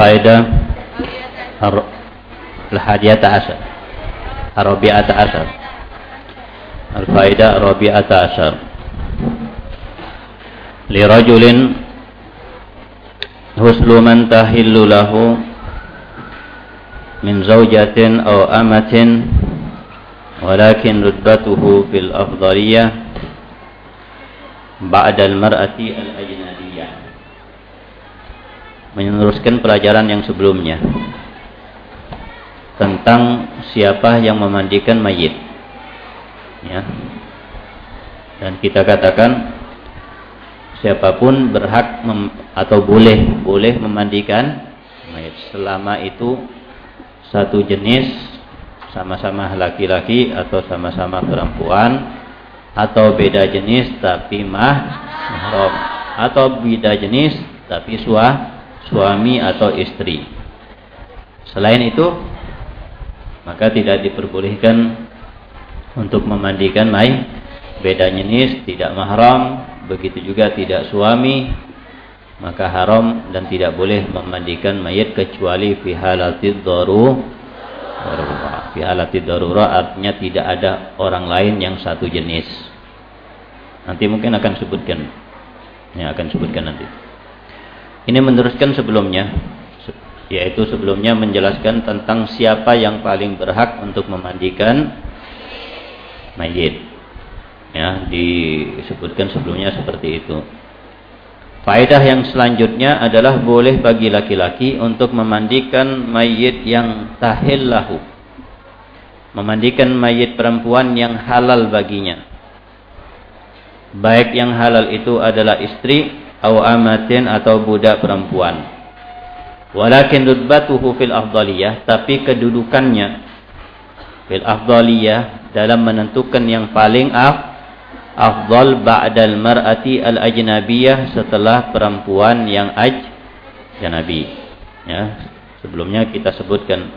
الفائدة الحادية عشر. الرابعة عشر. الفائدة الرابعة عشر. لرجل حسن من تحل له من زوجة أو أمة ولكن رتبته في الأفضلية بعد المرأة الأجنبية. Meneruskan pelajaran yang sebelumnya tentang siapa yang memandikan mayit. Ya. Dan kita katakan siapa pun berhak atau boleh boleh memandikan mayat selama itu satu jenis sama-sama laki-laki atau sama-sama perempuan atau beda jenis tapi mah mahram atau beda jenis tapi sua, suami atau istri. Selain itu maka tidak diperbolehkan untuk memandikan mayat beda jenis tidak mahram begitu juga tidak suami maka haram dan tidak boleh memandikan mayat kecuali fi halatid daru fi halatid darurah artinya tidak ada orang lain yang satu jenis. Nanti mungkin akan sebutkan. Yang akan sebutkan nanti ini meneruskan sebelumnya yaitu sebelumnya menjelaskan tentang siapa yang paling berhak untuk memandikan mayit Ya, disebutkan sebelumnya seperti itu. Faedah yang selanjutnya adalah boleh bagi laki-laki untuk memandikan mayit yang tahillahu. Memandikan mayit perempuan yang halal baginya. Baik yang halal itu adalah istri atau amatin atau budak perempuan. Walakin rutbatuhu fil afdaliyah, tapi kedudukannya fil afdaliyah dalam menentukan yang paling af afdal ba'dal mar'ati al-ajnabiyah setelah perempuan yang ajnabi. Ya, sebelumnya kita sebutkan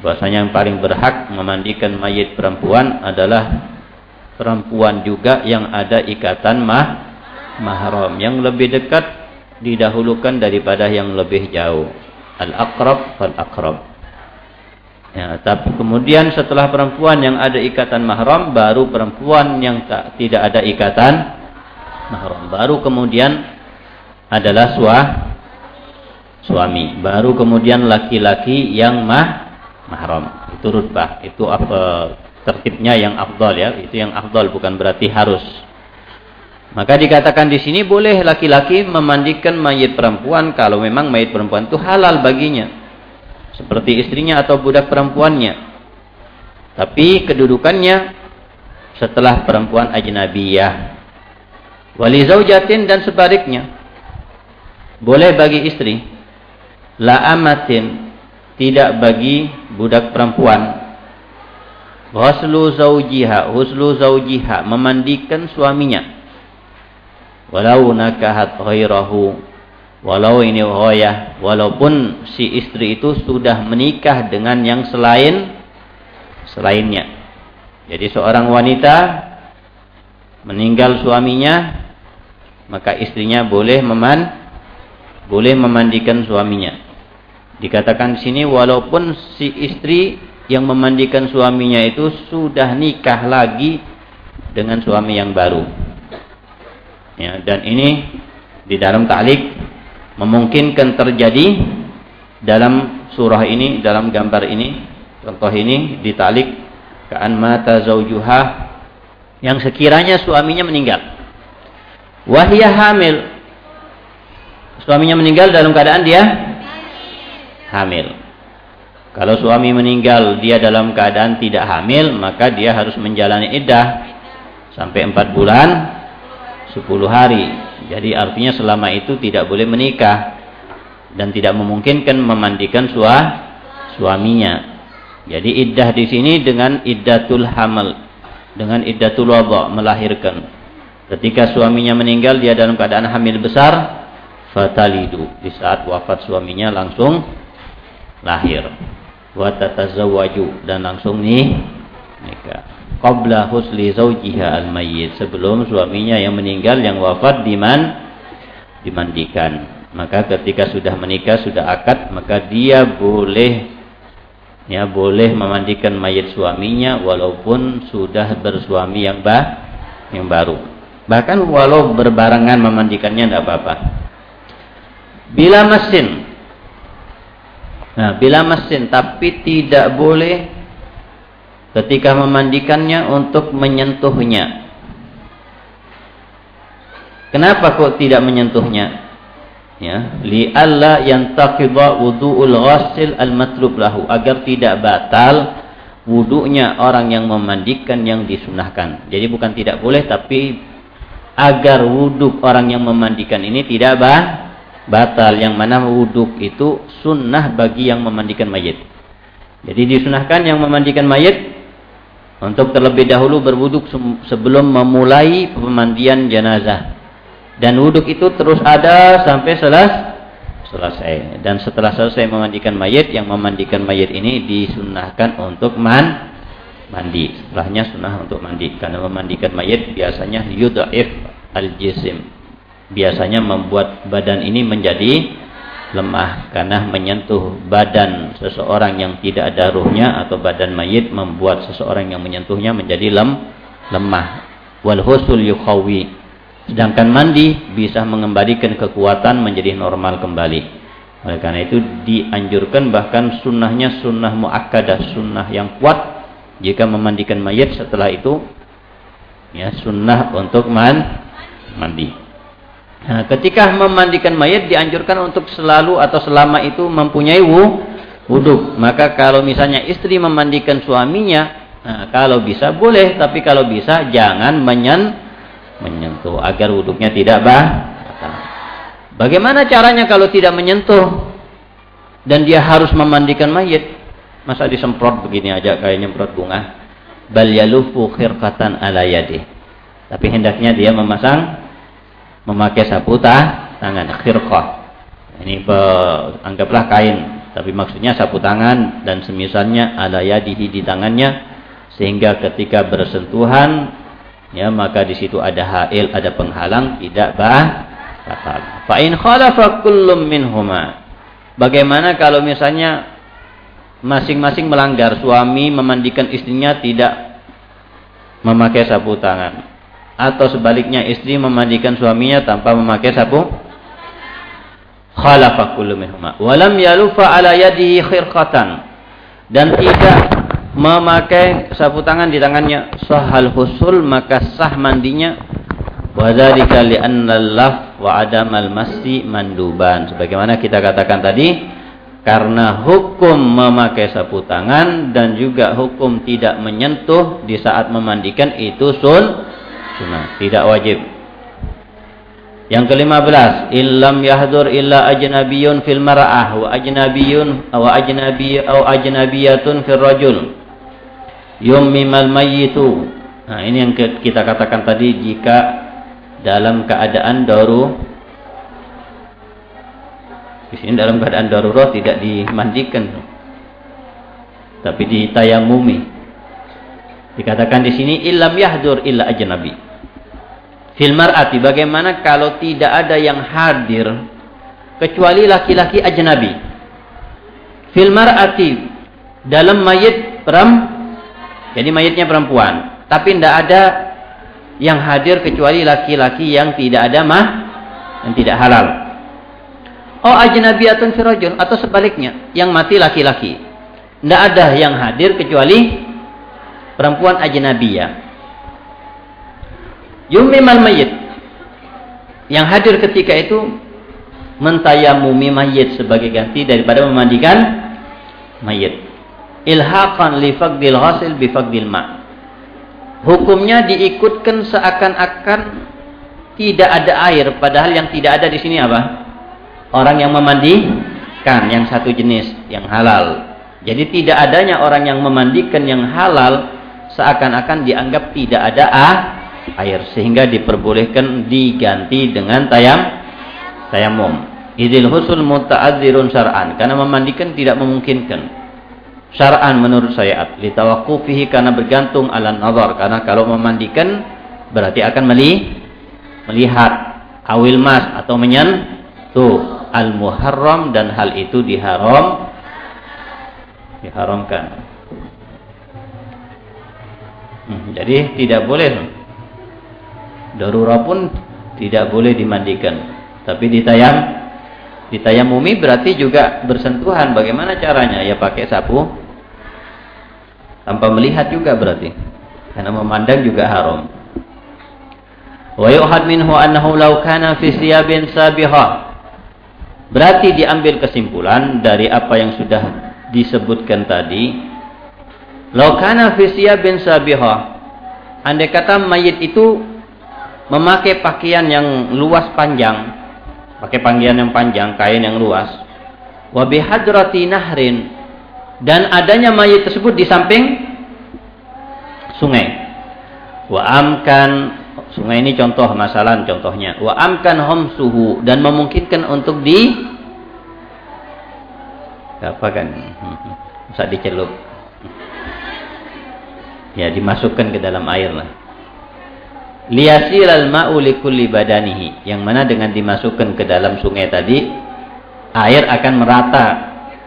bahasanya yang paling berhak memandikan mayit perempuan adalah perempuan juga yang ada ikatan mah mahram yang lebih dekat didahulukan daripada yang lebih jauh. Al-aqrab fal aqrab. Ya, tapi kemudian setelah perempuan yang ada ikatan mahram, baru perempuan yang tak, tidak ada ikatan mahram. Baru kemudian adalah suah, suami. Baru kemudian laki-laki yang mah, mahram. Itu rutbah. Itu apa tertibnya yang afdal ya. Itu yang afdal bukan berarti harus. Maka dikatakan di sini boleh laki-laki memandikan mayat perempuan kalau memang mayat perempuan itu halal baginya seperti istrinya atau budak perempuannya. Tapi kedudukannya setelah perempuan ajnabiyah. Wali zaujatin dan sebaliknya. Boleh bagi istri. La amatin tidak bagi budak perempuan. Huslu zaujiha, huslu zaujiha memandikan suaminya. Walau nakahat ghairahu Walau ini hoyah, walaupun si istri itu sudah menikah dengan yang selain selainnya. Jadi seorang wanita meninggal suaminya, maka istrinya boleh meman boleh memandikan suaminya. Dikatakan di sini walaupun si istri yang memandikan suaminya itu sudah nikah lagi dengan suami yang baru. Ya, dan ini di dalam ta'lik memungkinkan terjadi dalam surah ini, dalam gambar ini, contoh ini ditalik kean mata zaujuha yang sekiranya suaminya meninggal. Wahia hamil. Suaminya meninggal dalam keadaan dia hamil. Kalau suami meninggal dia dalam keadaan tidak hamil, maka dia harus menjalani iddah sampai empat bulan sepuluh hari. Jadi artinya selama itu tidak boleh menikah dan tidak memungkinkan memandikan sua, suaminya. Jadi iddah di sini dengan iddatul hamal, dengan iddatul wabah melahirkan. Ketika suaminya meninggal dia dalam keadaan hamil besar, fatalidu. Di saat wafat suaminya langsung lahir. Wa tatazawwaju dan langsung nih nikah qabla husli zawjiha al-mayyit. Sebelum suaminya yang meninggal yang wafat diman dimandikan. Maka ketika sudah menikah sudah akad maka dia boleh ya boleh memandikan mayat suaminya walaupun sudah bersuami yang bah yang baru. Bahkan walau berbarengan memandikannya tidak apa-apa. Bila mesin nah bila mesin tapi tidak boleh ketika memandikannya untuk menyentuhnya. Kenapa kok tidak menyentuhnya? Ya li alla yantaqidha wudu'ul ghasil al matlub lahu. Agar tidak batal wudunya orang yang memandikan yang disunahkan. Jadi bukan tidak boleh tapi agar wuduk orang yang memandikan ini tidak bah, batal. Yang mana wuduk itu sunnah bagi yang memandikan mayit. Jadi disunahkan yang memandikan mayit untuk terlebih dahulu berwuduk sebelum memulai pemandian jenazah dan wuduk itu terus ada sampai selas, selesai. Dan setelah selesai memandikan mayat, yang memandikan mayat ini disunahkan untuk man, mandi. Setelahnya sunnah untuk mandi. Karena memandikan mayat biasanya yudha'if al-jisim. Biasanya membuat badan ini menjadi lemah karena menyentuh badan seseorang yang tidak ada ruhnya atau badan mayit membuat seseorang yang menyentuhnya menjadi lem lemah wal husul yukhawi Sedangkan mandi bisa mengembalikan kekuatan menjadi normal kembali. Oleh karena itu dianjurkan bahkan sunnahnya sunnah muakkadah, sunnah yang kuat jika memandikan mayat setelah itu ya sunnah untuk man, mandi. Nah, ketika memandikan mayat dianjurkan untuk selalu atau selama itu mempunyai wudhu. Maka kalau misalnya istri memandikan suaminya, nah, kalau bisa boleh, tapi kalau bisa jangan menyen menyentuh agar wuduknya tidak bah. Bagaimana caranya kalau tidak menyentuh dan dia harus memandikan mayit? Masa disemprot begini aja kayak nyemprot bunga? Bal yalufu khirqatan ala yadi. Tapi hendaknya dia memasang memakai sapu tangan khirqah. Ini be, anggaplah kain, tapi maksudnya sapu tangan dan semisalnya ala yadihi di tangannya sehingga ketika bersentuhan ya maka di situ ada hail, ada penghalang tidak bah batal. Fa in khalafa kullum minhuma. Bagaimana kalau misalnya masing-masing melanggar suami memandikan istrinya tidak memakai sapu tangan atau sebaliknya istri memandikan suaminya tanpa memakai sapu? Khalafa kullu minhuma walam yalufa ala yadihi khirqatan. Dan tidak memakai sapu tangan di tangannya. Sahal husul maka sah mandinya. Wa dzalika li'anna laf wa adamal manduban. Sebagaimana kita katakan tadi karena hukum memakai sapu tangan dan juga hukum tidak menyentuh di saat memandikan itu sun sunnah tidak wajib yang kelima belas, illam yahdur illa ajnabiyun fil mar'ah wa ajnabiyun wa ajnabi au ajnabiyatun fil rajul yummimal mayyitu. Nah, ini yang kita katakan tadi jika dalam keadaan daru di sini dalam keadaan darurat tidak dimandikan tapi ditayamumi. Dikatakan di sini illam yahdur illa ajnabi. Fil mar'ati bagaimana kalau tidak ada yang hadir kecuali laki-laki ajnabi. Fil mar'ati dalam mayit peram jadi mayatnya perempuan, tapi tidak ada yang hadir kecuali laki-laki yang tidak ada mah yang tidak halal. Oh ajnabiyatun firajun atau sebaliknya, yang mati laki-laki. Tidak ada yang hadir kecuali perempuan ajnabiyah. Yumimal mayit. Yang hadir ketika itu mentayamumi mayit sebagai ganti daripada memandikan mayit ilhaqan li faqdil ghasil bi faqdil ma. Hukumnya diikutkan seakan-akan tidak ada air padahal yang tidak ada di sini apa? Orang yang memandikan yang satu jenis yang halal. Jadi tidak adanya orang yang memandikan yang halal seakan-akan dianggap tidak ada ah, air sehingga diperbolehkan diganti dengan tayam tayamum. Idil husul muta'adzirun syar'an karena memandikan tidak memungkinkan syar'an menurut syariat litawaqqufihi karena bergantung ala nazar karena kalau memandikan berarti akan meli melihat awil mas atau menyentuh al-muharram dan hal itu diharam diharamkan. Hmm, jadi tidak boleh darurat pun tidak boleh dimandikan. Tapi ditayam ditayamumi berarti juga bersentuhan. Bagaimana caranya? Ya pakai sapu tanpa melihat juga berarti. Karena memandang juga haram. Wa yu'had minhu annahu law kana fi siyabin. Berarti diambil kesimpulan dari apa yang sudah disebutkan tadi. Law kana fi siyabin. Andai kata mayit itu memakai pakaian yang luas panjang, pakai pakaian yang panjang, kain yang luas. Wa bihadrati nahrin dan adanya mayit tersebut di samping sungai. Wa amkan Sungai ini contoh masalah contohnya. Wa amkan suhu dan memungkinkan untuk di apa kan? Bisa dicelup. Ya, dimasukkan ke dalam air lah. Liyasilal ma'u likulli badanihi. Yang mana dengan dimasukkan ke dalam sungai tadi, air akan merata,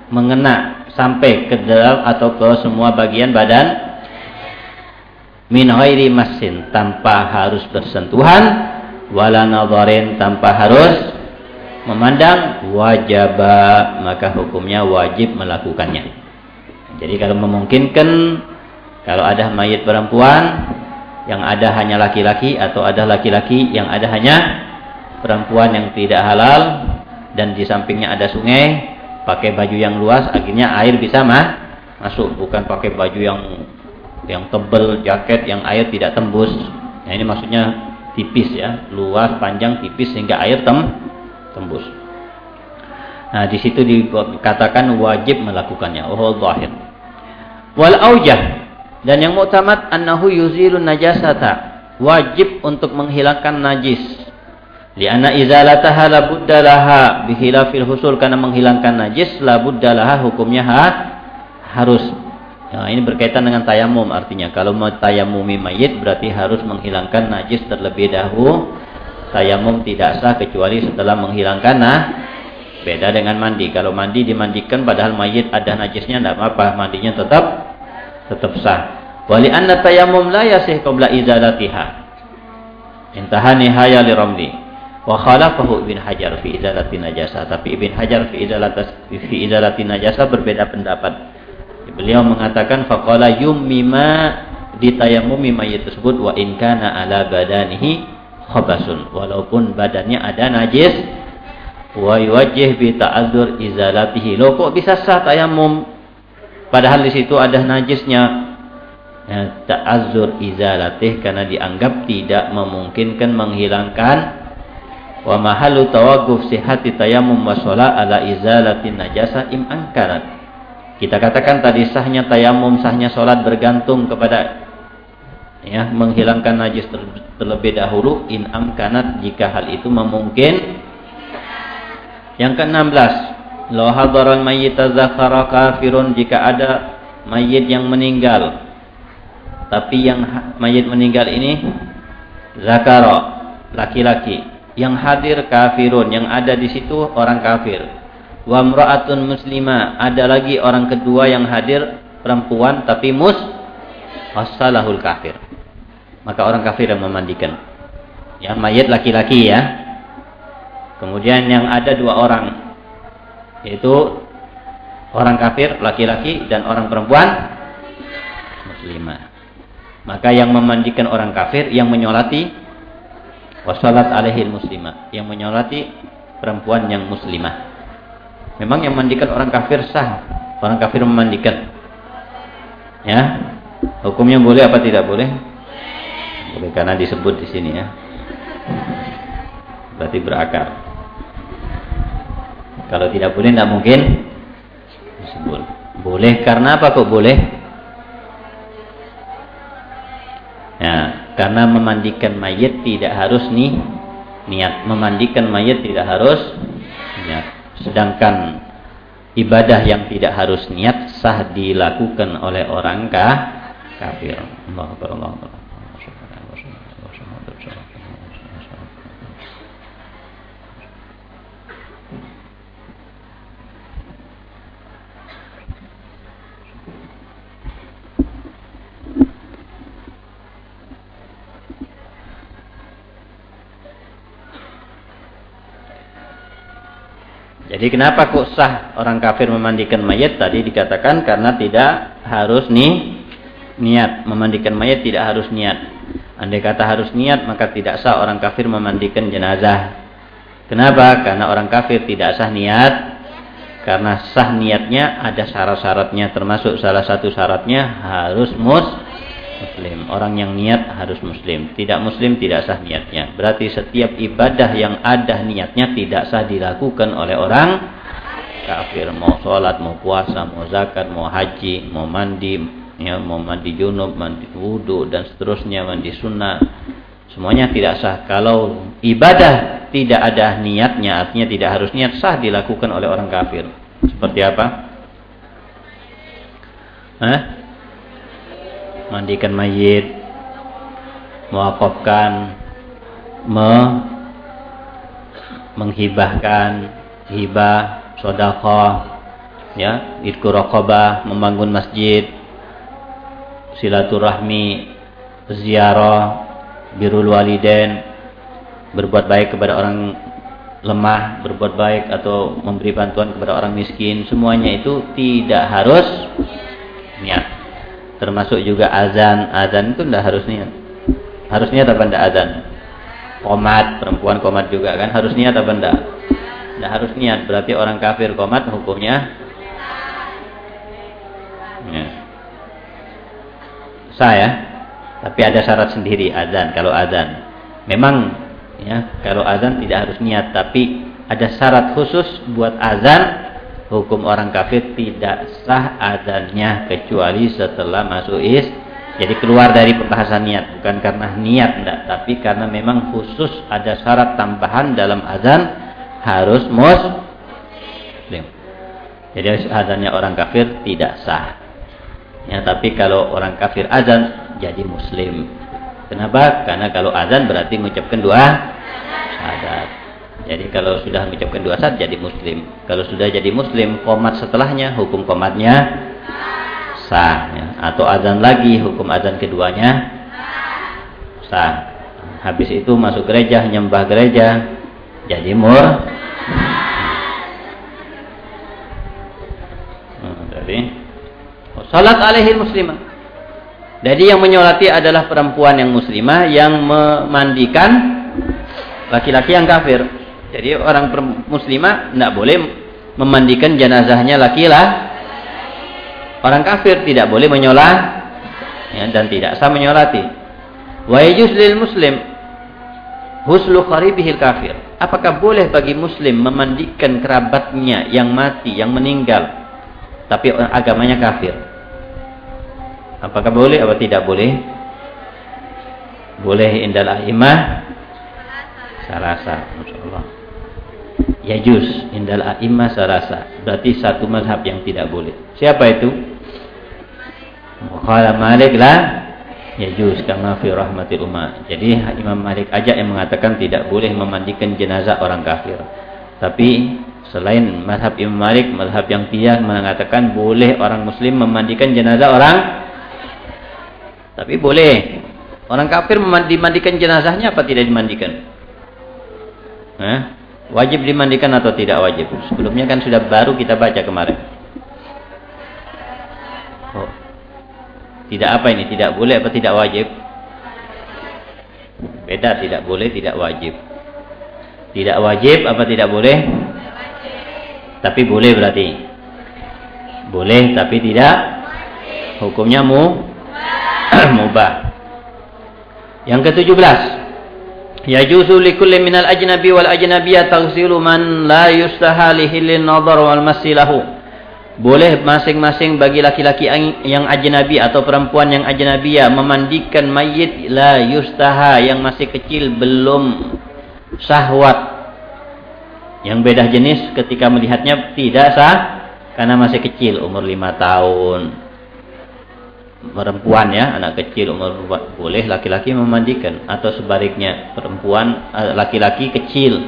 mengena sampai ke dalam atau ke semua bagian badan. Min masin tanpa harus bersentuhan. Wala nadharin tanpa harus memandang wajaba maka hukumnya wajib melakukannya. Jadi kalau memungkinkan kalau ada mayat perempuan yang ada hanya laki-laki atau ada laki-laki yang ada hanya perempuan yang tidak halal dan di sampingnya ada sungai pakai baju yang luas akhirnya air bisa mah masuk bukan pakai baju yang yang tebal jaket yang air tidak tembus. Nah ini maksudnya tipis ya, luas, panjang, tipis sehingga air tem tembus. Nah di situ dikatakan wajib melakukannya. Oh zahir. Wal aujah dan yang muktamad annahu yuzilun najasata wajib untuk menghilangkan najis. Lianna izalataha la budda laha bihilafil husul karena menghilangkan najis la budda hukumnya ha, harus Nah, ini berkaitan dengan tayamum artinya kalau mau tayamumi mayit berarti harus menghilangkan najis terlebih dahulu. Tayamum tidak sah kecuali setelah menghilangkan nah beda dengan mandi. Kalau mandi dimandikan padahal mayit ada najisnya tidak apa-apa, mandinya tetap tetap sah. Wali anna tayamum la yasih qabla izalatiha. Intaha nihaya li ramli. Wa khalafahu Ibn Hajar fi izalati najasa. Tapi Ibn Hajar fi izalati fi izalati najasa berbeda pendapat. Beliau mengatakan faqala yummima ditayamumi mayit tersebut wa in kana ala badanihi khabasun walaupun badannya ada najis wa yuwajjih bi ta'adzur izalatihi. Lo kok bisa sah tayamum padahal di situ ada najisnya? Ya, ta'azzur izalatih karena dianggap tidak memungkinkan menghilangkan wa mahalu tawagguf sihhati tayammum wa ala izalatin najasa im angkarat kita katakan tadi sahnya tayamum, sahnya sholat bergantung kepada ya menghilangkan najis terlebih dahulu in amkanat jika hal itu memungkin. Yang ke-16, lo hadaral mayyit zakara kafirun jika ada mayit yang meninggal. Tapi yang mayit meninggal ini zakara laki-laki. Yang hadir kafirun, yang ada di situ orang kafir. Wa mra'atun muslimah ada lagi orang kedua yang hadir perempuan tapi mus wasalahul kafir. Maka orang kafir yang memandikan. Ya mayat laki-laki ya. Kemudian yang ada dua orang yaitu orang kafir laki-laki dan orang perempuan muslimah maka yang memandikan orang kafir yang menyolati wasalat alaihi muslimah yang menyolati perempuan yang muslimah Memang yang mandikan orang kafir sah. Orang kafir memandikan. Ya. Hukumnya boleh apa tidak boleh? Boleh karena disebut di sini ya. Berarti berakar. Kalau tidak boleh tidak mungkin. Boleh karena apa kok boleh? Ya, karena memandikan mayat tidak harus nih niat. Memandikan mayat tidak harus niat. Sedangkan ibadah yang tidak harus niat sah dilakukan oleh orang kafir. Allah Allah. Jadi kenapa kok sah orang kafir memandikan mayat? Tadi dikatakan karena tidak harus nih niat. Memandikan mayat tidak harus niat. Andai kata harus niat maka tidak sah orang kafir memandikan jenazah. Kenapa? Karena orang kafir tidak sah niat. Karena sah niatnya ada syarat-syaratnya termasuk salah satu syaratnya harus mus muslim. Orang yang niat harus muslim. Tidak muslim tidak sah niatnya. Berarti setiap ibadah yang ada niatnya tidak sah dilakukan oleh orang kafir. Mau sholat, mau puasa, mau zakat, mau haji, mau mandi, ya, mau mandi junub, mandi wudhu dan seterusnya, mandi sunnah. Semuanya tidak sah. Kalau ibadah tidak ada niatnya, artinya tidak harus niat sah dilakukan oleh orang kafir. Seperti apa? Hah? Mandikan mayit, mewakafkan, me, menghibahkan, hibah, sodakoh, ya, idku rokobah, membangun masjid, silaturahmi, ziarah, birul waliden, berbuat baik kepada orang lemah, berbuat baik atau memberi bantuan kepada orang miskin, semuanya itu tidak harus niat termasuk juga azan. Azan itu tidak harus niat. Harus niat apa tidak azan? Komat perempuan komat juga kan? Harus niat apa tidak tidak harus niat berarti orang kafir komat hukumnya ya. sah ya. Tapi ada syarat sendiri azan. Kalau azan memang ya kalau azan tidak harus niat tapi ada syarat khusus buat azan hukum orang kafir tidak sah adanya kecuali setelah masuk is jadi keluar dari pembahasan niat. Bukan karena niat enggak tapi karena memang khusus ada syarat tambahan dalam azan harus muslim. Jadi azannya orang kafir tidak sah. Ya tapi kalau orang kafir azan jadi muslim. Kenapa? Karena kalau azan berarti mengucapkan dua syahadat jadi kalau sudah mengucapkan dua saat jadi muslim. Kalau sudah jadi muslim, komat setelahnya hukum komatnya sah. Ya. Atau azan lagi hukum azan keduanya sah. Habis itu masuk gereja, nyembah gereja, jadi mur. Hmm, jadi salat alaihi muslimah. Jadi yang menyolati adalah perempuan yang muslimah yang memandikan laki-laki yang kafir. Jadi orang muslimah tidak boleh memandikan jenazahnya laki-laki. Orang kafir tidak boleh menyolat ya, dan tidak sah menyolati. Wa lil muslim huslu qaribihil kafir. Apakah boleh bagi muslim memandikan kerabatnya yang mati, yang meninggal tapi agamanya kafir? Apakah boleh atau tidak boleh? Boleh indal aimah salasa insyaallah yajuz indal a'imah sarasa. Berarti satu mazhab yang tidak boleh. Siapa itu? Qala Malik lah yajuz kama fi rahmatil umma. Jadi Imam Malik aja yang mengatakan tidak boleh memandikan jenazah orang kafir. Tapi selain mazhab Imam Malik, mazhab yang tiga mengatakan boleh orang muslim memandikan jenazah orang tapi boleh orang kafir memandikan jenazahnya apa tidak dimandikan? Hah? Wajib dimandikan atau tidak wajib? Sebelumnya kan sudah baru kita baca kemarin. Oh. Tidak apa ini? Tidak boleh apa tidak wajib? Beda tidak boleh, tidak wajib. Tidak wajib apa tidak boleh? Tapi boleh berarti. Boleh tapi tidak hukumnya mu mubah. Yang ke-17 Likulli minal ajnabi wal ajnabiyah taghsilu man la yustaha lihillin nadhar wal masilahu. Boleh masing-masing bagi laki-laki yang ajnabi atau perempuan yang ajnabiyah memandikan mayit la yustaha yang masih kecil belum syahwat. Yang beda jenis ketika melihatnya tidak sah karena masih kecil umur lima tahun perempuan ya anak kecil umur boleh laki-laki memandikan. Atau sebaliknya perempuan eh, laki-laki kecil.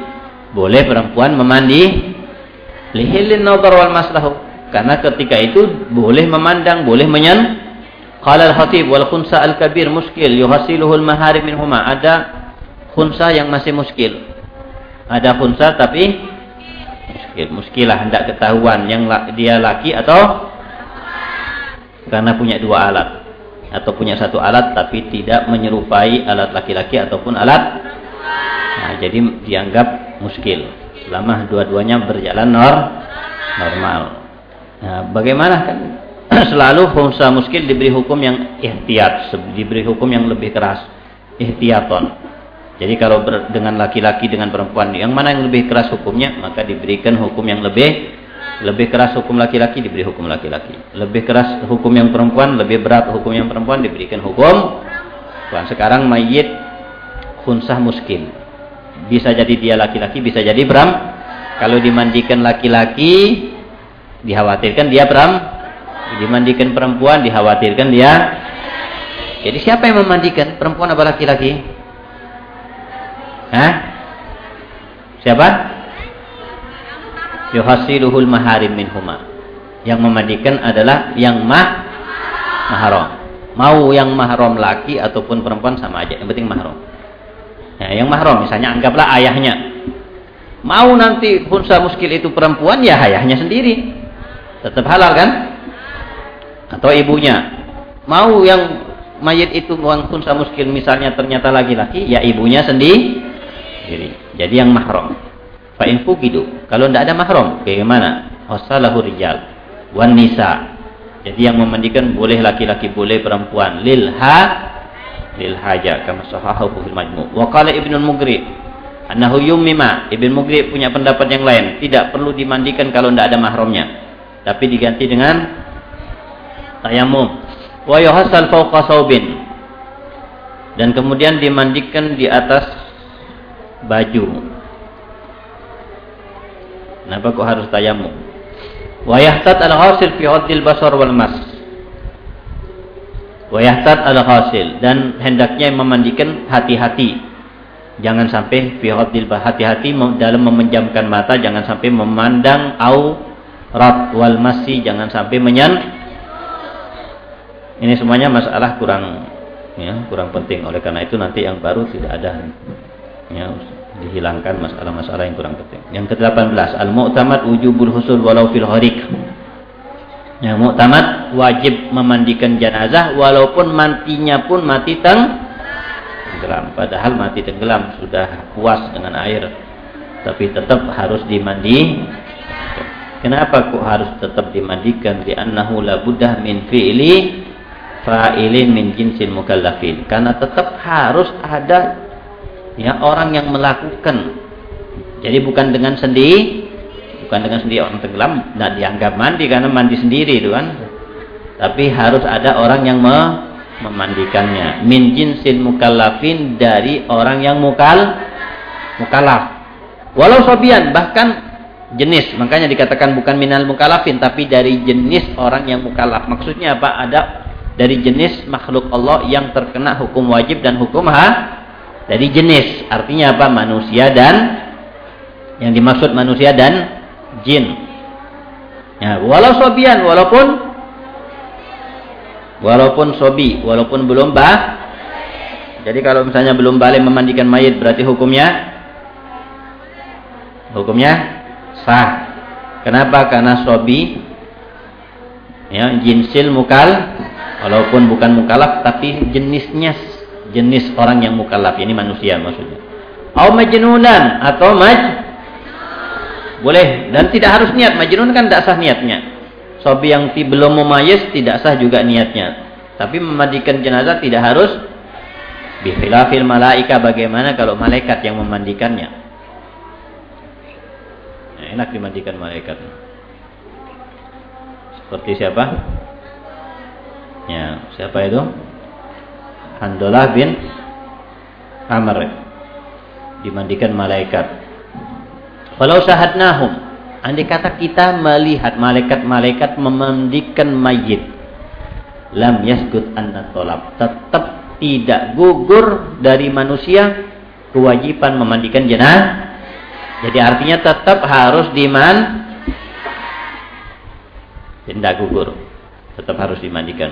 Boleh perempuan memandi? Lihilin nadhar wal maslahu karena ketika itu boleh memandang boleh menyen qala al-khatib wal khunsa al-kabir muskil yuhasiluhu al-maharim minhuma ada khunsa yang masih muskil. Ada khunsa tapi muskil. Muskilah hendak ketahuan yang dia laki atau karena punya dua alat. Atau punya satu alat tapi tidak menyerupai alat laki-laki ataupun alat nah, jadi dianggap muskil. Selama dua-duanya berjalan nor normal. Nah, bagaimana kan selalu khunsa muskil diberi hukum yang ihtiyat diberi hukum yang lebih keras ihtiyaton. Jadi kalau dengan laki-laki dengan perempuan yang mana yang lebih keras hukumnya maka diberikan hukum yang lebih lebih keras hukum laki-laki diberi hukum laki-laki. Lebih keras hukum yang perempuan, lebih berat hukum yang perempuan diberikan hukum. Tuhan sekarang mayit khunsah muskil. Bisa jadi dia laki-laki, bisa jadi beram. Kalau dimandikan laki-laki dikhawatirkan dia beram. Dimandikan perempuan dikhawatirkan dia jadi siapa yang memandikan? Perempuan apa laki-laki? Hah? Siapa? Yuhasiluhul maharim minhuma. Yang memandikan adalah yang mah mahram. Mau yang mahram laki ataupun perempuan sama aja, yang penting mahram. Ya, yang mahram misalnya anggaplah ayahnya. Mau nanti punsa muskil itu perempuan ya ayahnya sendiri. Tetap halal kan? Atau ibunya. Mau yang mayit itu uang punsa muskil misalnya ternyata laki-laki, ya ibunya sendiri. Jadi yang mahram. Fa in fuqidu. Kalau tidak ada mahram, bagaimana? Wasalahu rijal wan nisa. Jadi yang memandikan boleh laki-laki, boleh perempuan. Lil ha lil haja kama sahahu fil majmu'. Wa qala Ibnu Mugri annahu yummima. Ibnu Mugri punya pendapat yang lain, tidak perlu dimandikan kalau tidak ada mahramnya. Tapi diganti dengan tayamum. Wa yuhassal fawqa saubin. Dan kemudian dimandikan di atas baju. Kenapa kok harus tayamum? Wa yahtat al-ghasil fi haddil basar wal mas. Wa yahtat al-ghasil dan hendaknya memandikan hati-hati. Jangan sampai fi haddil hati-hati dalam memejamkan mata, jangan sampai memandang aurat wal masi, jangan sampai menyan. Ini semuanya masalah kurang ya, kurang penting. Oleh karena itu nanti yang baru tidak ada ya, dihilangkan masalah-masalah yang kurang penting. Yang ke-18, al-mu'tamad wujubul husul walau fil gharik. Ya, mu'tamad wajib memandikan jenazah walaupun matinya pun mati teng tenggelam. Padahal mati tenggelam sudah puas dengan air. Tapi tetap harus dimandi. Kenapa kok harus tetap dimandikan? Di annahu la buddha min fi'li fa'ilin min jinsil mukallafin. Karena tetap harus ada ya orang yang melakukan. Jadi bukan dengan sendiri bukan dengan sendiri orang tenggelam tidak dianggap mandi karena mandi sendiri itu kan. Tapi harus ada orang yang me memandikannya. Min jinsin mukallafin dari orang yang mukal mukallaf. Walau sobian bahkan jenis. Makanya dikatakan bukan minal mukallafin tapi dari jenis orang yang mukallaf. Maksudnya apa? Ada dari jenis makhluk Allah yang terkena hukum wajib dan hukum ha dari jenis artinya apa? Manusia dan yang dimaksud manusia dan jin. Ya walau sobian walaupun walaupun sobi walaupun belum bah jadi kalau misalnya belum balik memandikan mayat berarti hukumnya hukumnya sah. Kenapa? Karena sobi ya jinsil mukal walaupun bukan mukalaf tapi jenisnya jenis orang yang mukallaf. Ini manusia maksudnya. Au majnunan atau maj boleh. Dan tidak harus niat. Majnun kan tidak sah niatnya. Sobi yang belum memayis tidak sah juga niatnya. Tapi memandikan jenazah tidak harus. Bihilafil malaika bagaimana kalau malaikat yang memandikannya? Ya, enak dimandikan malaikat. Seperti siapa? Ya siapa itu Handolah bin Amr dimandikan malaikat. Walau sahadnahum, andai kata kita melihat malaikat-malaikat memandikan mayit, lam yasgut anna tolab, tetap tidak gugur dari manusia kewajiban memandikan jenazah. Jadi artinya tetap harus diman tidak gugur. Tetap harus dimandikan.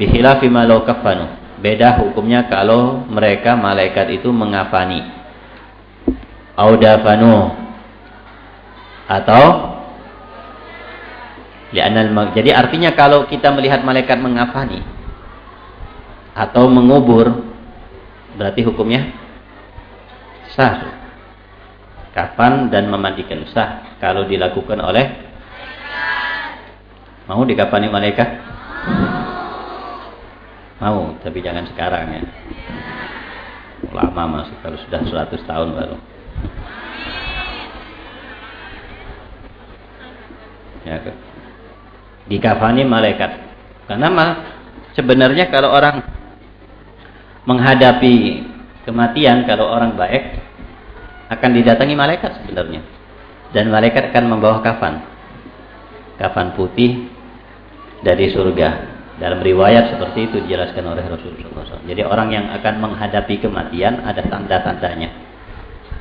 Bihilafi malau kafanu Beda hukumnya kalau mereka malaikat itu mengafani. Audafanu Atau jadi artinya kalau kita melihat malaikat mengafani atau mengubur berarti hukumnya sah. Kapan dan memandikan sah kalau dilakukan oleh mau dikafani malaikat? Mau, tapi jangan sekarang ya. Lama masih kalau sudah 100 tahun baru. Ya, dikafani malaikat. Karena mah sebenarnya kalau orang menghadapi kematian kalau orang baik akan didatangi malaikat sebenarnya. Dan malaikat akan membawa kafan. Kafan putih dari surga. Dalam riwayat seperti itu dijelaskan oleh Rasulullah SAW. Jadi orang yang akan menghadapi kematian ada tanda-tandanya.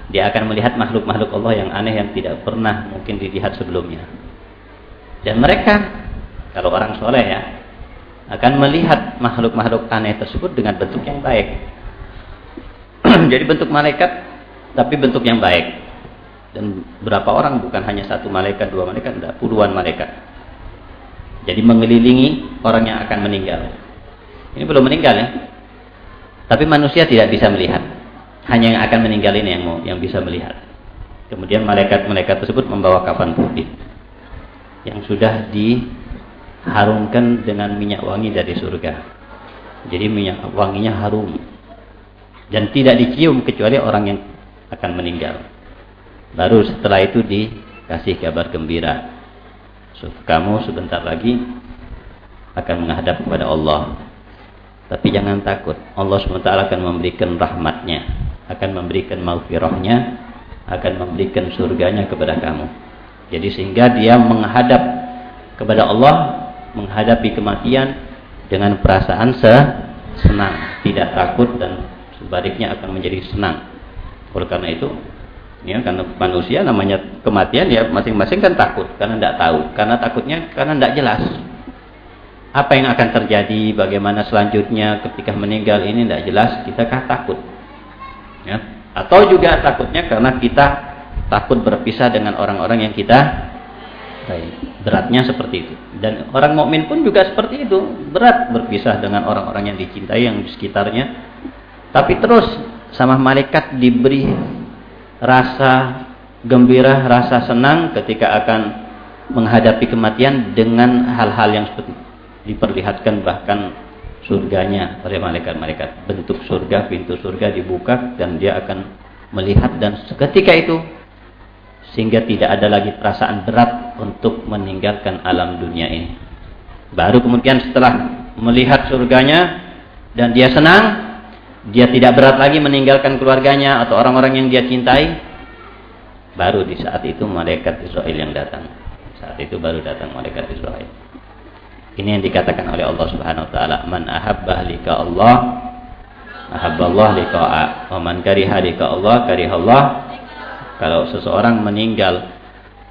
Dia akan melihat makhluk-makhluk Allah yang aneh yang tidak pernah mungkin dilihat sebelumnya. Dan mereka kalau orang soleh ya akan melihat makhluk-makhluk aneh tersebut dengan bentuk yang baik. Jadi bentuk malaikat tapi bentuk yang baik. Dan berapa orang bukan hanya satu malaikat, dua malaikat, tidak puluhan malaikat. Jadi mengelilingi orang yang akan meninggal. Ini belum meninggal ya. Tapi manusia tidak bisa melihat. Hanya yang akan meninggal ini yang mau, yang bisa melihat. Kemudian malaikat-malaikat tersebut membawa kafan putih yang sudah di harumkan dengan minyak wangi dari surga. Jadi minyak wanginya harum. Dan tidak dicium kecuali orang yang akan meninggal. Baru setelah itu dikasih kabar gembira. Kamu sebentar lagi akan menghadap kepada Allah. Tapi jangan takut. Allah SWT akan memberikan rahmatnya. Akan memberikan maghfirahnya. Akan memberikan surganya kepada kamu. Jadi sehingga dia menghadap kepada Allah menghadapi kematian dengan perasaan se senang, tidak takut dan sebaliknya akan menjadi senang. Oleh karena itu, ya karena manusia namanya kematian ya masing-masing kan takut karena tidak tahu, karena takutnya karena tidak jelas. Apa yang akan terjadi, bagaimana selanjutnya ketika meninggal ini tidak jelas, kita kan takut. Ya. Atau juga takutnya karena kita takut berpisah dengan orang-orang yang kita Beratnya seperti itu. Dan orang mukmin pun juga seperti itu. Berat berpisah dengan orang-orang yang dicintai yang di sekitarnya. Tapi terus sama malaikat diberi rasa gembira, rasa senang ketika akan menghadapi kematian dengan hal-hal yang seperti diperlihatkan bahkan surganya oleh malaikat-malaikat. Bentuk surga, pintu surga dibuka dan dia akan melihat dan seketika itu sehingga tidak ada lagi perasaan berat untuk meninggalkan alam dunia ini. Baru kemudian setelah melihat surganya dan dia senang, dia tidak berat lagi meninggalkan keluarganya atau orang-orang yang dia cintai, baru di saat itu malaikat Israel yang datang. Saat itu baru datang malaikat Israel. Ini yang dikatakan oleh Allah Subhanahu wa taala, "Man ahabba lika Allah, ahabballah liqa'a, wa man kariha lika Allah, karihallah kalau seseorang meninggal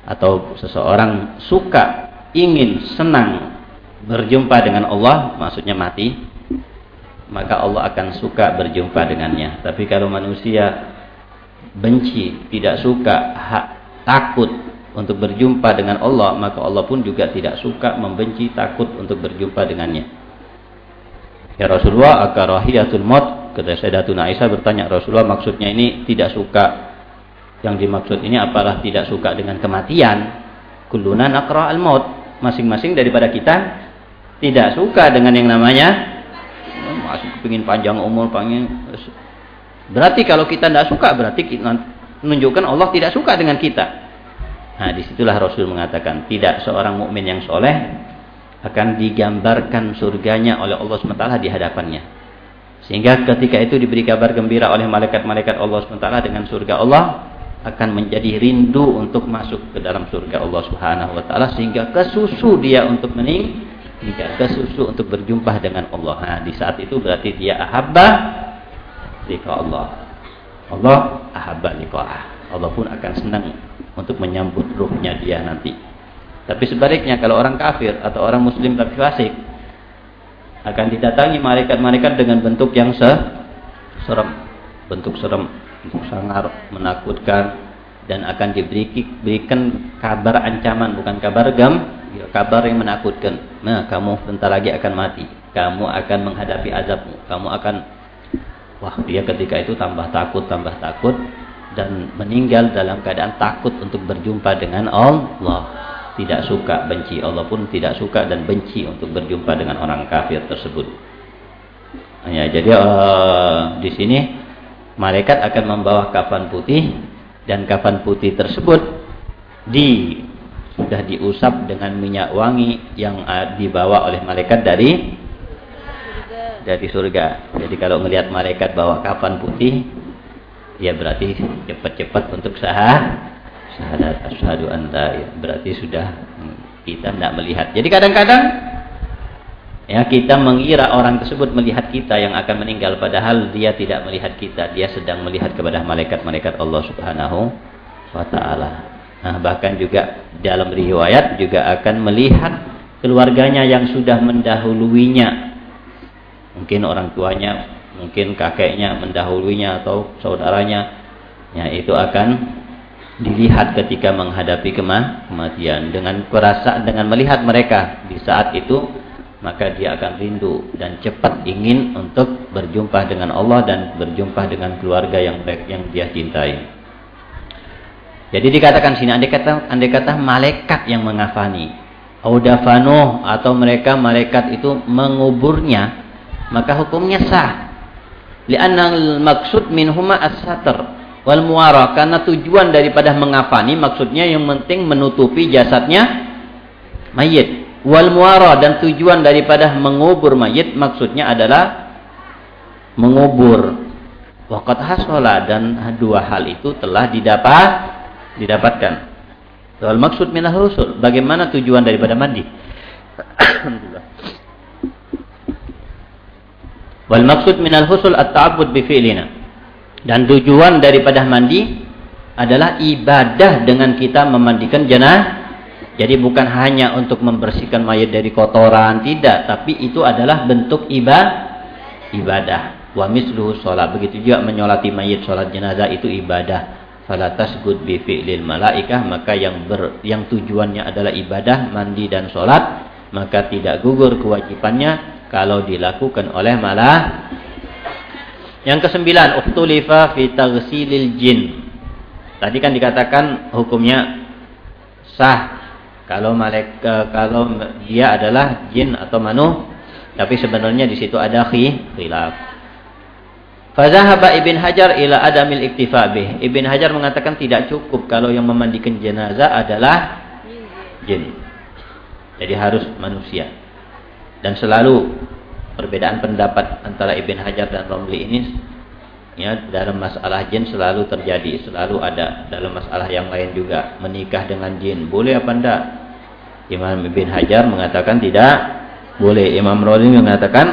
atau seseorang suka ingin senang berjumpa dengan Allah maksudnya mati maka Allah akan suka berjumpa dengannya tapi kalau manusia benci tidak suka ha, takut untuk berjumpa dengan Allah maka Allah pun juga tidak suka membenci takut untuk berjumpa dengannya ya Rasulullah akarahiyatul maut kata Sayyidatuna Aisyah bertanya Rasulullah maksudnya ini tidak suka yang dimaksud ini apalah tidak suka dengan kematian. Kuluna nakra al-maut. Masing-masing daripada kita tidak suka dengan yang namanya masih kepingin panjang umur, pengen Berarti kalau kita tidak suka berarti kita menunjukkan Allah tidak suka dengan kita. Nah, di situlah Rasul mengatakan tidak seorang mukmin yang soleh akan digambarkan surganya oleh Allah SWT di hadapannya. Sehingga ketika itu diberi kabar gembira oleh malaikat-malaikat Allah SWT dengan surga Allah, akan menjadi rindu untuk masuk ke dalam surga Allah Subhanahu wa taala sehingga kesusu dia untuk meninggal, kesusu untuk berjumpa dengan Allah. Nah, di saat itu berarti dia ahabba liqa Allah. Allah ahabba liqa'ah. Allah pun akan senang untuk menyambut ruhnya dia nanti. Tapi sebaliknya kalau orang kafir atau orang muslim tapi fasik akan didatangi malaikat-malaikat dengan bentuk yang se serem, bentuk serem sangar, menakutkan dan akan diberikan kabar ancaman bukan kabar gam kabar yang menakutkan. Nah kamu bentar lagi akan mati. Kamu akan menghadapi azabmu. Kamu akan wah dia ketika itu tambah takut tambah takut dan meninggal dalam keadaan takut untuk berjumpa dengan Allah. Tidak suka benci Allah pun tidak suka dan benci untuk berjumpa dengan orang kafir tersebut. Ya jadi uh, di sini malaikat akan membawa kafan putih dan kafan putih tersebut di sudah diusap dengan minyak wangi yang uh, dibawa oleh malaikat dari dari surga. Jadi kalau melihat malaikat bawa kafan putih, ya berarti cepat-cepat untuk sah syahadat asyhadu an berarti sudah hmm, kita tidak melihat. Jadi kadang-kadang Ya, kita mengira orang tersebut melihat kita yang akan meninggal padahal dia tidak melihat kita, dia sedang melihat kepada malaikat-malaikat Allah Subhanahu wa taala. Nah, bahkan juga dalam riwayat juga akan melihat keluarganya yang sudah mendahuluinya. Mungkin orang tuanya, mungkin kakeknya mendahuluinya atau saudaranya. Ya, itu akan dilihat ketika menghadapi kematian dengan perasaan dengan melihat mereka di saat itu maka dia akan rindu dan cepat ingin untuk berjumpa dengan Allah dan berjumpa dengan keluarga yang yang dia cintai. Jadi dikatakan sini andai kata andai kata malaikat yang mengafani, audafano atau mereka malaikat itu menguburnya, maka hukumnya sah. Li'anna maksud minhuma as-satr wal muara karena tujuan daripada mengafani maksudnya yang penting menutupi jasadnya mayit. Wal muara dan tujuan daripada mengubur mayit maksudnya adalah mengubur. Waqad hasala dan dua hal itu telah didapat didapatkan wal maksud minah rusul bagaimana tujuan daripada mandi wal maksud minal husul at-ta'abbud bi fi'lina dan tujuan daripada mandi adalah ibadah dengan kita memandikan jenazah jadi bukan hanya untuk membersihkan mayat dari kotoran, tidak. Tapi itu adalah bentuk ibadah. ibadah. Wa misluhu sholat. Begitu juga menyolati mayat sholat jenazah itu ibadah. Fala tasgud bi fi'lil malaikah. Maka yang ber, yang tujuannya adalah ibadah, mandi dan sholat. Maka tidak gugur kewajibannya kalau dilakukan oleh malah. Yang kesembilan, uktulifa fi taghsilil jin. Tadi kan dikatakan hukumnya sah kalau malaikat kalau dia adalah jin atau manu, tapi sebenarnya di situ ada khilaf. Fazahaba Ibn Hajar ila adamil iktifa bih. Ibn Hajar mengatakan tidak cukup kalau yang memandikan jenazah adalah jin. Jadi harus manusia. Dan selalu perbedaan pendapat antara Ibn Hajar dan Romli ini ya dalam masalah jin selalu terjadi, selalu ada dalam masalah yang lain juga menikah dengan jin boleh apa enggak? Imam Ibn Hajar mengatakan tidak boleh. Imam Razi mengatakan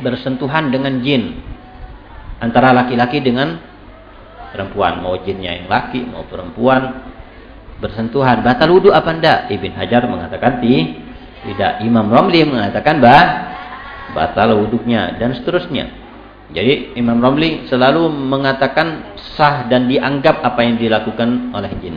bersentuhan dengan jin antara laki-laki dengan perempuan. Mau jinnya yang laki mau perempuan. Bersentuhan. Batal wudhu apa enggak Ibn Hajar mengatakan tidak. Imam Romli mengatakan bah batal wudhunya dan seterusnya. Jadi Imam Romli selalu mengatakan sah dan dianggap apa yang dilakukan oleh jin.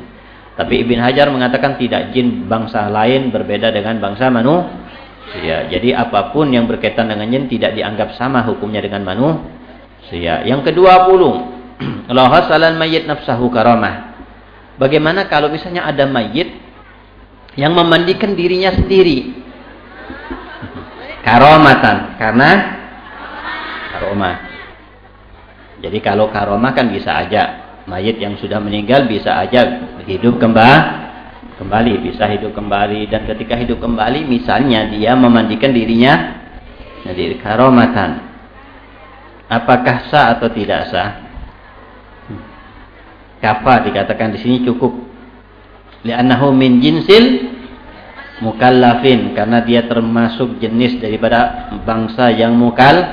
Tapi Ibn Hajar mengatakan tidak. Jin bangsa lain berbeda dengan bangsa manusia. Jadi apa pun yang berkaitan dengan jin tidak dianggap sama hukumnya dengan manusia. Yang kedua puluh, Allah hasalan mayit nafsahu karamah. Bagaimana kalau misalnya ada mayit yang memandikan dirinya sendiri? Karomatan, karena? Karomah. Jadi kalau karomah kan bisa aja. Mayit yang sudah meninggal bisa aja hidup kembali kembali. Bisa hidup kembali. Dan ketika hidup kembali misalnya dia memandikan dirinya jadi karomatan apakah sah atau tidak sah? Kafa dikatakan di sini cukup. Li'annahu min jinsil mukallafin. Karena dia termasuk jenis daripada bangsa yang mukal.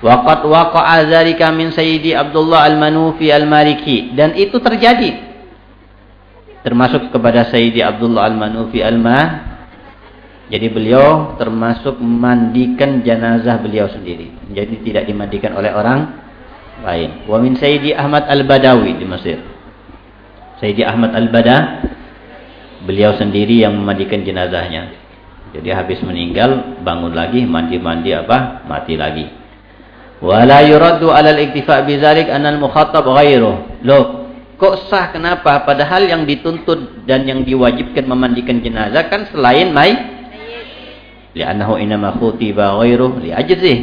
Waqat waqa'a dzalika min Sayyidi Abdullah Al-Manufi Al-Maliki. Dan itu terjadi. Termasuk kepada Sayyidi Abdullah Al-Manufi Al-Ma jadi beliau termasuk memandikan jenazah beliau sendiri jadi tidak dimandikan oleh orang lain wa min Sayyidi Ahmad Al-Badawi di Mesir Sayyidi Ahmad Al-Bada beliau sendiri yang memandikan jenazahnya. Jadi habis meninggal bangun lagi mandi-mandi apa? Mati lagi. Wala yuraddu 'ala al-iktifa' bidzalik anna al-mukhatab ghairuh. Loh, kok sah kenapa? Padahal yang dituntut dan yang diwajibkan memandikan jenazah kan selain mai li'annahu inama khutiba ghairuh li'ajzih.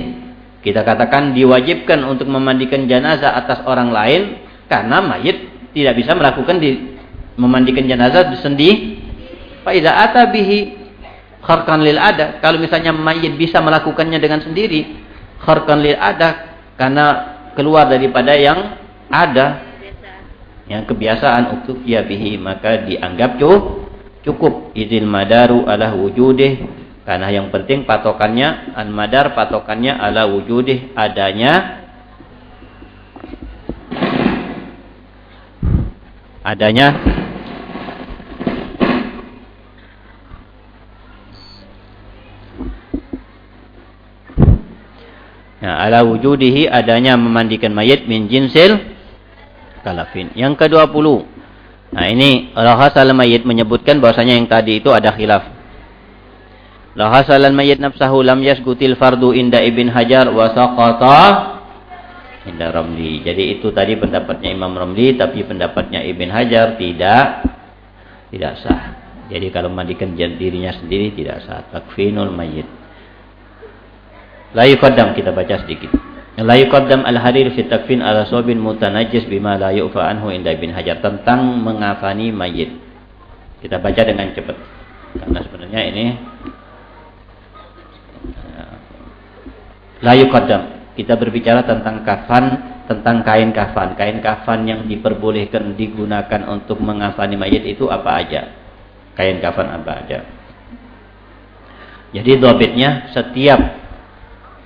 Kita katakan diwajibkan untuk memandikan jenazah atas orang lain karena mayit tidak bisa melakukan di memandikan jenazah sendiri. Fa idza ata lil ada. Kalau misalnya mayit bisa melakukannya dengan sendiri, kharqan lil ada karena keluar daripada yang ada yang kebiasaan untuk ya bihi maka dianggap cukup izin madaru ala wujudih karena yang penting patokannya an madar patokannya ala wujudih adanya adanya Nah, ala wujudihi adanya memandikan mayat min jinsil kalafin. Yang ke-20. Nah, ini rahasal mayit menyebutkan bahwasanya yang tadi itu ada khilaf. Rahasal mayit nafsahu lam yasgutil fardu inda Ibn Hajar wa saqata inda Ramli. Jadi itu tadi pendapatnya Imam Ramli tapi pendapatnya Ibn Hajar tidak tidak sah. Jadi kalau mandikan dirinya sendiri tidak sah. Takfinul mayit. La yuqaddam kita baca sedikit. La yuqaddam al-harir fi takfin ala sobin mutanajis bima la yu'fa anhu inda bin Hajar tentang mengafani mayit. Kita baca dengan cepat. Karena sebenarnya ini la yuqaddam. Kita berbicara tentang kafan, tentang kain kafan. Kain kafan yang diperbolehkan digunakan untuk mengafani mayit itu apa aja? Kain kafan apa aja? Jadi dobitnya setiap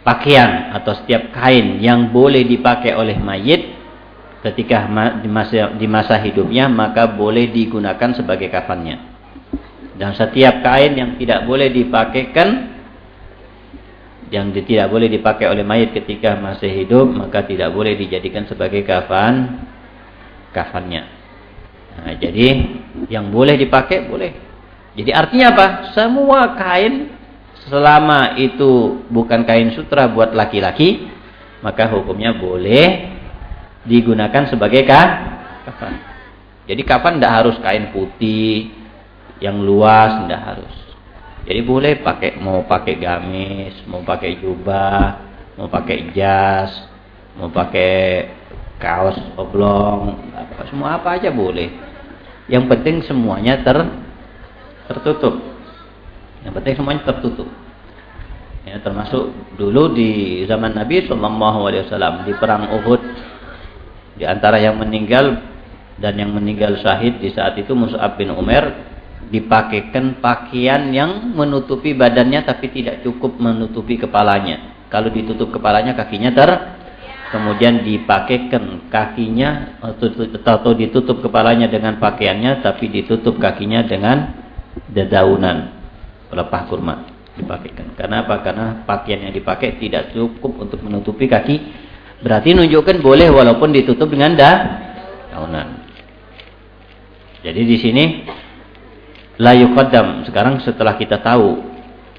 pakaian atau setiap kain yang boleh dipakai oleh mayit ketika di masa, di masa hidupnya maka boleh digunakan sebagai kafannya. Dan setiap kain yang tidak boleh dipakaikan yang tidak boleh dipakai oleh mayit ketika masih hidup maka tidak boleh dijadikan sebagai kafan kafannya. Nah, jadi yang boleh dipakai boleh. Jadi artinya apa? Semua kain selama itu bukan kain sutra buat laki-laki, maka hukumnya boleh digunakan sebagai kafan. Jadi kafan tidak harus kain putih yang luas, tidak harus. Jadi boleh pakai mau pakai gamis, mau pakai jubah, mau pakai jas, mau pakai kaos oblong, semua apa aja boleh. Yang penting semuanya ter tertutup. Yang penting semuanya tertutup. Ya, termasuk dulu di zaman Nabi Wasallam di perang Uhud di antara yang meninggal dan yang meninggal syahid di saat itu Mus'ab bin Umar dipakaikan pakaian yang menutupi badannya tapi tidak cukup menutupi kepalanya. Kalau ditutup kepalanya kakinya ter kemudian dipakaikan kakinya atau ditutup kepalanya dengan pakaiannya tapi ditutup kakinya dengan dedaunan pelepah kurma dipakaikan. Karena apa? Karena pakaian yang dipakai tidak cukup untuk menutupi kaki. Berarti menunjukkan boleh walaupun ditutup dengan da daunan. Jadi di sini la yuqaddam. Sekarang setelah kita tahu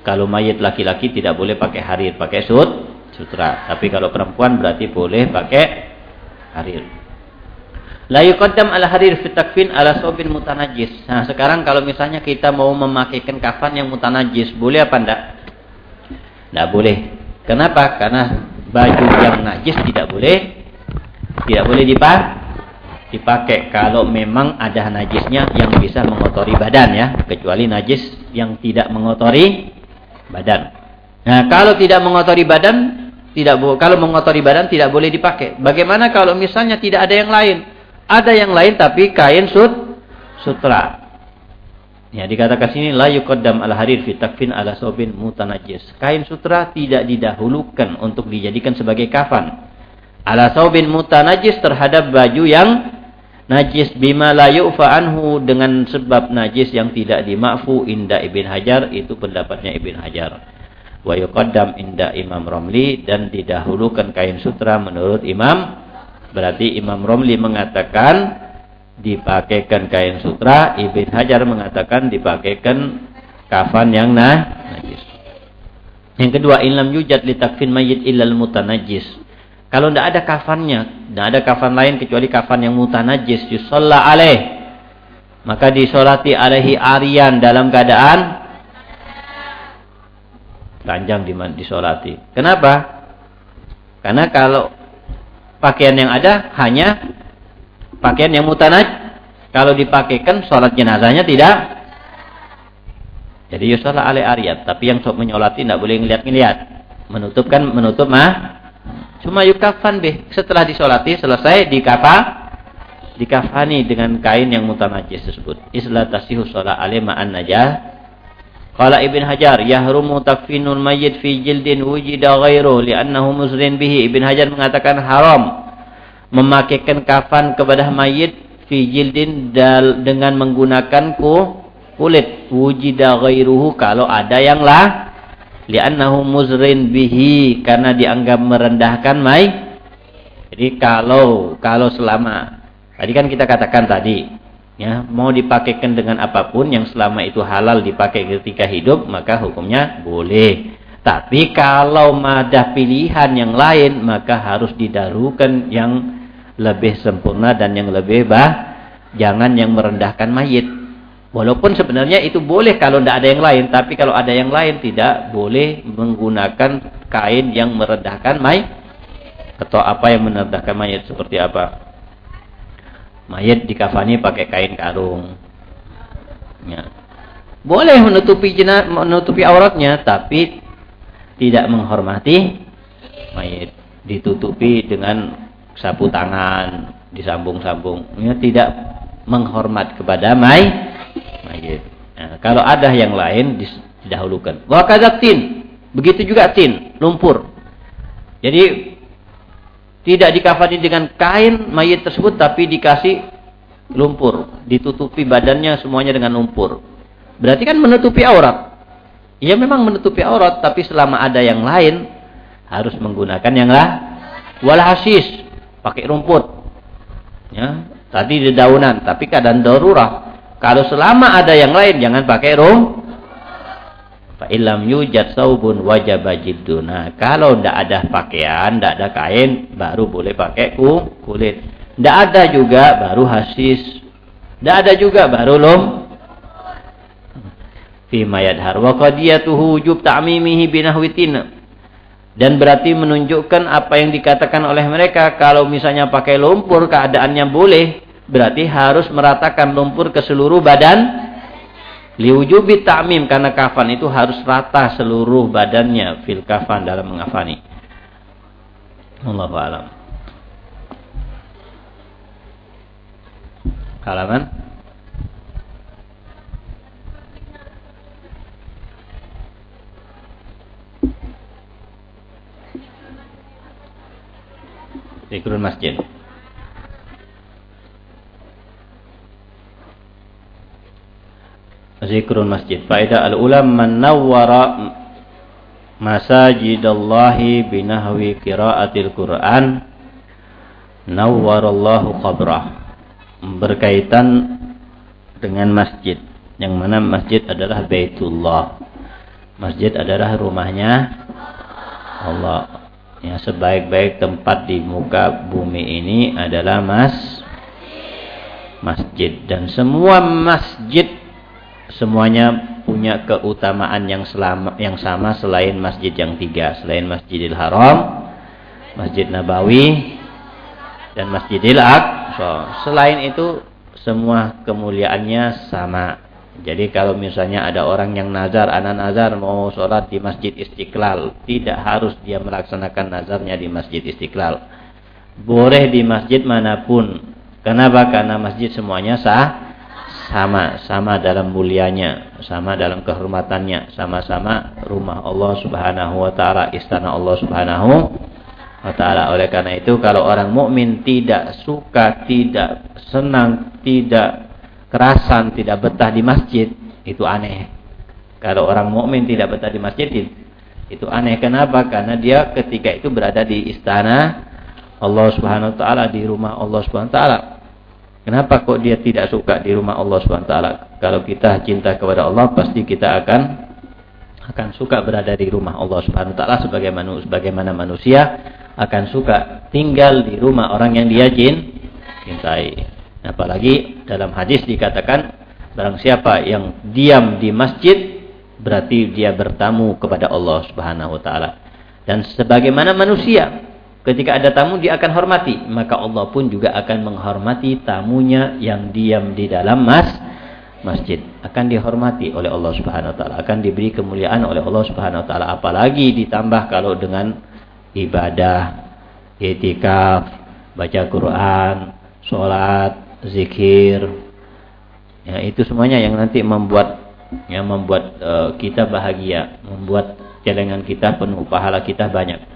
kalau mayat laki-laki tidak boleh pakai harir, pakai sut, sutra. Tapi kalau perempuan berarti boleh pakai harir. La yuqaddam al harir fi takfin ala sobin mutanajis. Nah, sekarang kalau misalnya kita mau memakaikan kafan yang mutanajis, boleh apa enggak? Enggak boleh. Kenapa? Karena baju yang najis tidak boleh tidak boleh dipakai dipakai kalau memang ada najisnya yang bisa mengotori badan ya, kecuali najis yang tidak mengotori badan. Nah, kalau tidak mengotori badan, tidak kalau mengotori badan tidak boleh dipakai. Bagaimana kalau misalnya tidak ada yang lain? Ada yang lain tapi kain sut sutra. Ya dikatakan sini la yuqaddam al harir fi takfin ala sobin mutanajis. Kain sutra tidak didahulukan untuk dijadikan sebagai kafan. Ala sobin mutanajis terhadap baju yang najis bima la yu'fa anhu dengan sebab najis yang tidak dimafu inda Ibn Hajar itu pendapatnya Ibn Hajar. Wa yuqaddam inda Imam Romli dan didahulukan kain sutra menurut Imam Berarti Imam Romli mengatakan dipakaikan kain sutra. Ibn Hajar mengatakan dipakaikan kafan yang nah, najis. Yang kedua, ilam yujad li takfin mayyit illal mutanajis. Kalau tidak ada kafannya, tidak ada kafan lain kecuali kafan yang mutanajis, yusalla alaih. Maka disolati alaihi arian dalam keadaan telanjang disolati. Kenapa? Karena kalau pakaian yang ada hanya pakaian yang mutanaj, kalau dipakaikan sholat jenazahnya tidak. Jadi yusola alaihi arian. Tapi yang menyolati tidak boleh ngeliat-ngeliat. Menutupkan menutup mah Cuma yukafan bih. Setelah disolati, selesai dikapa, dikafani dengan kain yang mutanajis tersebut. Isla tasihu sholat alima an najah. Qala Ibn Hajar, yahrumu takfinul mayyit fi jildin wujida ghairu li'annahu musrin bihi. Ibn Hajar mengatakan haram memakaikan kafan kepada mayit fi jildin dengan menggunakan ku, kulit wujida ghairuhu kalau ada yang lah li'annahu muzrin bihi karena dianggap merendahkan mai. Jadi kalau kalau selama tadi kan kita katakan tadi ya mau dipakaikan dengan apa pun yang selama itu halal dipakai ketika hidup maka hukumnya boleh. Tapi kalau ada pilihan yang lain maka harus didarukan yang lebih sempurna dan yang lebih bah jangan yang merendahkan mayit Walaupun sebenarnya itu boleh kalau tidak ada yang lain. Tapi kalau ada yang lain tidak boleh menggunakan kain yang meredahkan mayat. Atau apa yang meredahkan mayat seperti apa. Mayat dikafani pakai kain karung. Ya. Boleh menutupi jenah, menutupi auratnya. Tapi tidak menghormati mayat. Ditutupi dengan sapu tangan. Disambung-sambung. Ya, tidak menghormat kepada mayat mayit. Nah, kalau ada yang lain didahulukan. Wa tin. Begitu juga tin, lumpur. Jadi tidak dikafani dengan kain mayit tersebut tapi dikasih lumpur, ditutupi badannya semuanya dengan lumpur. Berarti kan menutupi aurat. Ya memang menutupi aurat, tapi selama ada yang lain harus menggunakan yang lah wal hasis, pakai rumput. Ya, tadi dedaunan, tapi keadaan darurat kalau selama ada yang lain jangan pakai rum. Fa ilam yujad saubun wajib jiddun. Nah, kalau tidak ada pakaian, tidak ada kain, baru boleh pakai kulit. Tidak ada juga baru hasis. Tidak ada juga baru lum. Fi mayadhar wa qadiyatuhu wujub ta'mimihi binahwitin. Dan berarti menunjukkan apa yang dikatakan oleh mereka kalau misalnya pakai lumpur keadaannya boleh berarti harus meratakan lumpur ke seluruh badan. Liujubi ta'mim karena kafan itu harus rata seluruh badannya fil kafan dalam mengafani. Allahu alam. Halaman Zikrul masjid zikrul masjid. Faedah al-ulam man nawwara masajidallahi binahwi qiraatil Qur'an nawwarallahu qabrah. Berkaitan dengan masjid. Yang mana masjid adalah Baitullah. Masjid adalah rumahnya Allah. Ya, sebaik-baik tempat di muka bumi ini adalah mas masjid dan semua masjid semuanya punya keutamaan yang selama yang sama selain masjid yang tiga selain Masjidil Haram, Masjid Nabawi dan Masjidil Aqsa. Selain itu semua kemuliaannya sama. Jadi kalau misalnya ada orang yang nazar, anak nazar mau sholat di Masjid Istiqlal, tidak harus dia melaksanakan nazarnya di Masjid Istiqlal. Boleh di masjid mana pun. Kenapa? Karena masjid semuanya sah sama sama dalam mulianya, sama dalam kehormatannya, sama-sama rumah Allah Subhanahu wa taala, istana Allah Subhanahu wa taala. Oleh karena itu kalau orang mukmin tidak suka, tidak senang, tidak kerasan, tidak betah di masjid, itu aneh. Kalau orang mukmin tidak betah di masjid, itu aneh. Kenapa? Karena dia ketika itu berada di istana Allah Subhanahu wa taala, di rumah Allah Subhanahu wa taala. Kenapa kok dia tidak suka di rumah Allah SWT? Kalau kita cinta kepada Allah, pasti kita akan akan suka berada di rumah Allah SWT sebagaimana sebagaimana manusia akan suka tinggal di rumah orang yang dia cintai. Apalagi dalam hadis dikatakan barang siapa yang diam di masjid berarti dia bertamu kepada Allah Subhanahu wa taala. Dan sebagaimana manusia Ketika ada tamu dia akan hormati, maka Allah pun juga akan menghormati tamunya yang diam di dalam mas masjid. Akan dihormati oleh Allah Subhanahu wa taala, akan diberi kemuliaan oleh Allah Subhanahu wa taala. Apalagi ditambah kalau dengan ibadah, itikaf, baca Quran, sholat, zikir. Ya, itu semuanya yang nanti membuat yang membuat uh, kita bahagia, membuat celengan kita penuh, pahala kita banyak.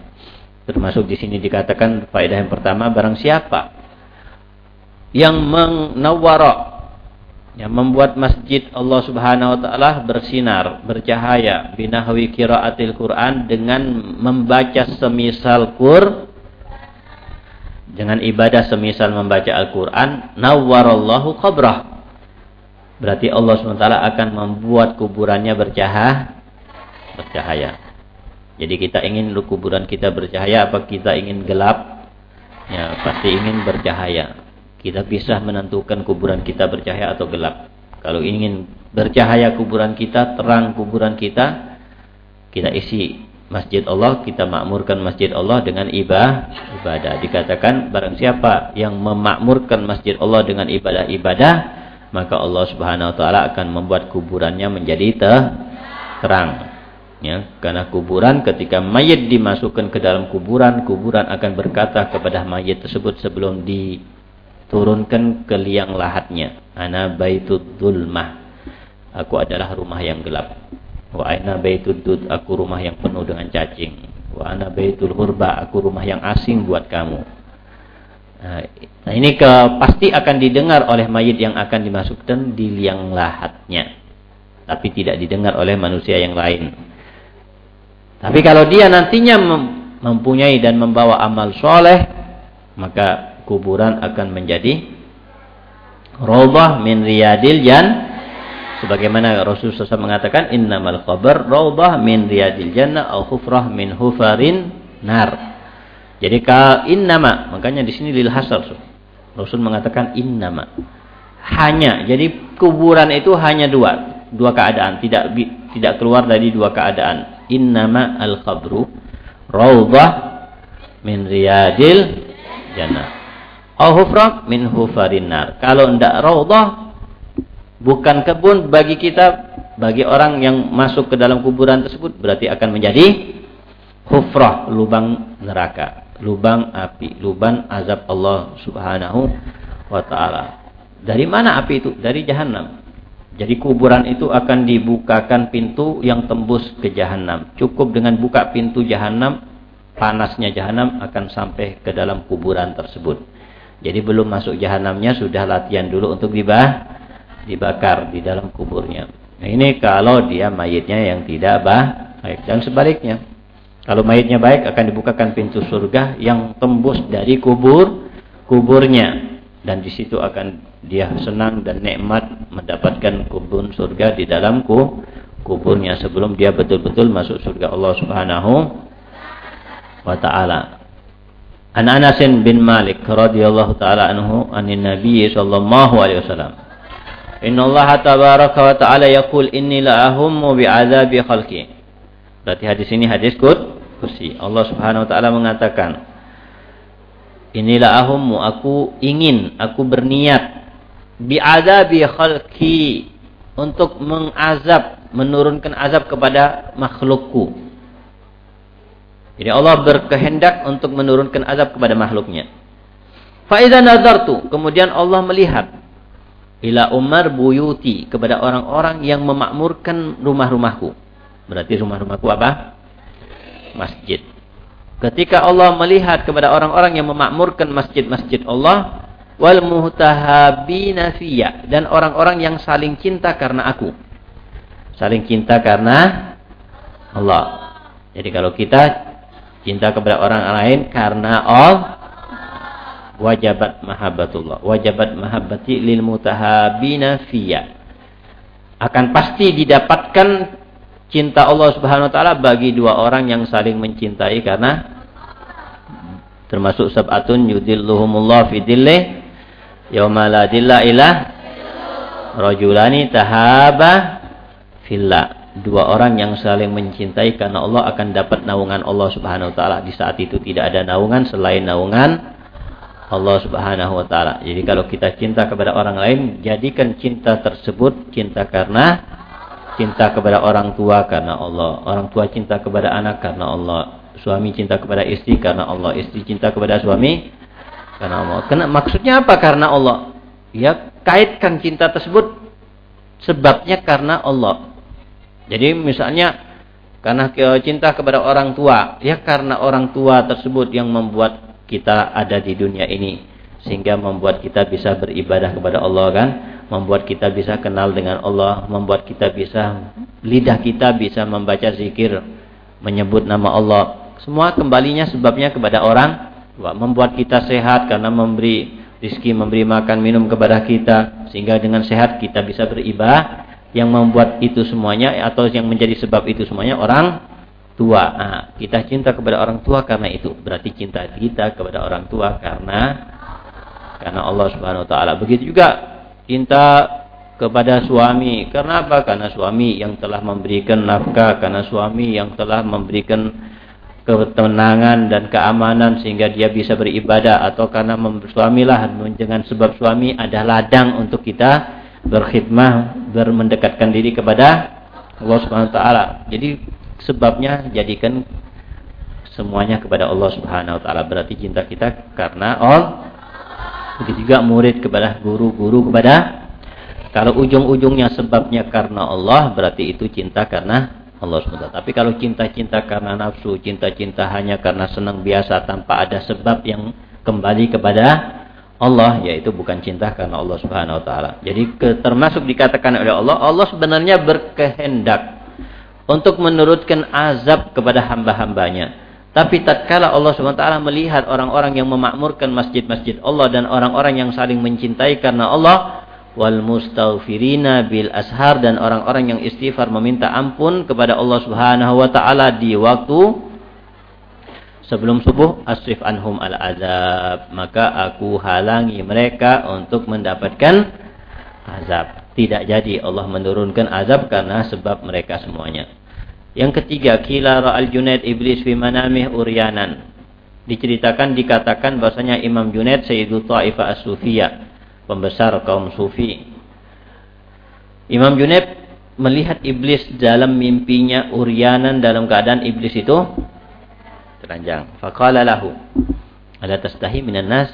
Termasuk di sini dikatakan faedah yang pertama barang siapa yang menawwara yang membuat masjid Allah Subhanahu wa taala bersinar, bercahaya binahwi qiraatil Quran dengan membaca semisal Qur dengan ibadah semisal membaca Al-Qur'an nawwarallahu qabrah. Berarti Allah SWT akan membuat kuburannya bercahaya bercahaya jadi kita ingin kuburan kita bercahaya apa kita ingin gelap? Ya, pasti ingin bercahaya. Kita bisa menentukan kuburan kita bercahaya atau gelap. Kalau ingin bercahaya kuburan kita, terang kuburan kita, kita isi masjid Allah, kita makmurkan masjid Allah dengan ibadah. ibadah. Dikatakan barang siapa yang memakmurkan masjid Allah dengan ibadah-ibadah, maka Allah Subhanahu wa taala akan membuat kuburannya menjadi terang ya karena kuburan ketika mayat dimasukkan ke dalam kuburan kuburan akan berkata kepada mayat tersebut sebelum diturunkan ke liang lahatnya. Ana baitud aku adalah rumah yang gelap. Wa ana baitud dud aku rumah yang penuh dengan cacing. Wa ana baitul hurba aku rumah yang asing buat kamu. Nah ini ke pasti akan didengar oleh mayat yang akan dimasukkan di liang lahatnya. Tapi tidak didengar oleh manusia yang lain tapi kalau dia nantinya mempunyai dan membawa amal soleh, maka kuburan akan menjadi robah min riyadil jan. Sebagaimana Rasul SAW mengatakan, Innamal khabar robah min riyadil jannah au hufrah min hufarin nar. Jadi ka innama, makanya di sini lil hasar. Rasul mengatakan innama. Hanya. Jadi kuburan itu hanya dua, dua keadaan, tidak tidak keluar dari dua keadaan innama al-qabru rawdah min riyadil jannah. Au min hufarin nar. Kalau ndak rawdah bukan kebun bagi kita bagi orang yang masuk ke dalam kuburan tersebut berarti akan menjadi hufrah, lubang neraka, lubang api, lubang azab Allah Subhanahu wa taala. Dari mana api itu? Dari jahanam. Jadi kuburan itu akan dibukakan pintu yang tembus ke jahanam. Cukup dengan buka pintu jahanam, panasnya jahanam akan sampai ke dalam kuburan tersebut. Jadi belum masuk jahanamnya sudah latihan dulu untuk dibah, dibakar di dalam kuburnya. Nah, ini kalau dia mayitnya yang tidak baik dan sebaliknya. Kalau mayitnya baik akan dibukakan pintu surga yang tembus dari kubur kuburnya dan di situ akan dia senang dan nikmat mendapatkan kubun surga di dalam kuburnya sebelum dia betul-betul masuk surga Allah Subhanahu wa taala. An Anas bin Malik radhiyallahu taala anhu anin Nabi sallallahu alaihi wasallam. Inna Allah tabaraka wa taala yaqul inni la ahummu bi'adzabi khalqi. Berarti hadis ini hadis kursi. Allah Subhanahu wa taala mengatakan Inilah ahummu aku ingin aku berniat bi'adabi khalqi untuk mengazab, menurunkan azab kepada makhlukku. Jadi Allah berkehendak untuk menurunkan azab kepada makhluknya. Faidah nazartu, kemudian Allah melihat ila Umar buyuti kepada orang-orang yang memakmurkan rumah-rumahku. Berarti rumah-rumahku apa? Masjid. Ketika Allah melihat kepada orang-orang yang memakmurkan masjid-masjid Allah, wal muhtahabina fiyya dan orang-orang yang saling cinta karena aku. Saling cinta karena Allah. Jadi kalau kita cinta kepada orang lain karena Allah wajabat mahabbatullah wajabat mahabbati lil mutahabina fiyya akan pasti didapatkan cinta Allah Subhanahu wa taala bagi dua orang yang saling mencintai karena termasuk sab'atun yudilluhumullah fi dhillih yauma la dilla ila rajulani tahaba fillah dua orang yang saling mencintai karena Allah akan dapat naungan Allah Subhanahu wa taala di saat itu tidak ada naungan selain naungan Allah Subhanahu wa taala. Jadi kalau kita cinta kepada orang lain, jadikan cinta tersebut cinta karena cinta kepada orang tua karena Allah. Orang tua cinta kepada anak karena Allah. Suami cinta kepada istri karena Allah. Istri cinta kepada suami karena Allah. Kena, maksudnya apa? Karena Allah. Ya, kaitkan cinta tersebut sebabnya karena Allah. Jadi misalnya karena cinta kepada orang tua, ya karena orang tua tersebut yang membuat kita ada di dunia ini sehingga membuat kita bisa beribadah kepada Allah kan membuat kita bisa kenal dengan Allah membuat kita bisa lidah kita bisa membaca zikir menyebut nama Allah semua kembalinya sebabnya kepada orang membuat kita sehat karena memberi rizki memberi makan minum kepada kita sehingga dengan sehat kita bisa beribadah yang membuat itu semuanya atau yang menjadi sebab itu semuanya orang tua. Nah, kita cinta kepada orang tua karena itu. Berarti cinta kita kepada orang tua karena karena Allah Subhanahu wa taala. Begitu juga cinta kepada suami. Karena apa? Karena suami yang telah memberikan nafkah, karena suami yang telah memberikan ketenangan dan keamanan sehingga dia bisa beribadah atau karena suamilah dengan sebab suami ada ladang untuk kita berkhidmah, bermendekatkan diri kepada Allah Subhanahu wa taala. Jadi sebabnya jadikan semuanya kepada Allah Subhanahu wa taala. Berarti cinta kita karena Allah. Begitu juga murid kepada guru, guru kepada kalau ujung-ujungnya sebabnya karena Allah, berarti itu cinta karena Allah SWT. Tapi kalau cinta-cinta karena nafsu, cinta-cinta hanya karena senang biasa tanpa ada sebab yang kembali kepada Allah, yaitu bukan cinta karena Allah Subhanahu wa taala. Jadi termasuk dikatakan oleh Allah, Allah sebenarnya berkehendak untuk menurutkan azab kepada hamba-hambanya. Tapi tatkala Allah SWT melihat orang-orang yang memakmurkan masjid-masjid Allah dan orang-orang yang saling mencintai karena Allah wal mustaghfirina bil ashar dan orang-orang yang istighfar meminta ampun kepada Allah Subhanahu wa taala di waktu sebelum subuh asrif anhum al azab. Maka aku halangi mereka untuk mendapatkan azab. Tidak jadi Allah menurunkan azab karena sebab mereka semuanya yang ketiga, kila ra'al Junaid iblis fi manamih uryanan. Diceritakan dikatakan bahasanya Imam Junaid Sayyidul Ta'ifah As-Sufiyah, pembesar kaum sufi. Imam Junaid melihat iblis dalam mimpinya uryanan dalam keadaan iblis itu telanjang. Faqala lahu, "Ala tastahi minan nas?"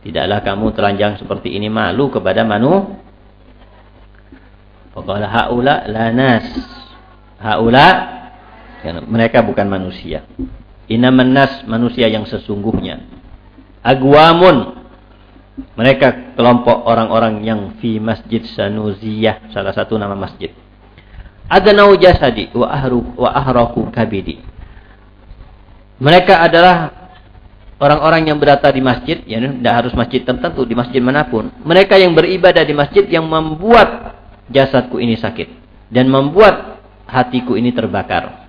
Tidaklah kamu telanjang seperti ini malu kepada manu? Faqala haula la nas. Haula ya, mereka bukan manusia. Inaman nas manusia yang sesungguhnya. Agwamun mereka kelompok orang-orang yang fi masjid Sanuziyah salah satu nama masjid. Adanau jasadi wa ahru wa ahraku kabidi. Mereka adalah orang-orang yang berada di masjid, ya tidak harus masjid tertentu, di masjid mana pun. Mereka yang beribadah di masjid yang membuat jasadku ini sakit dan membuat hatiku ini terbakar.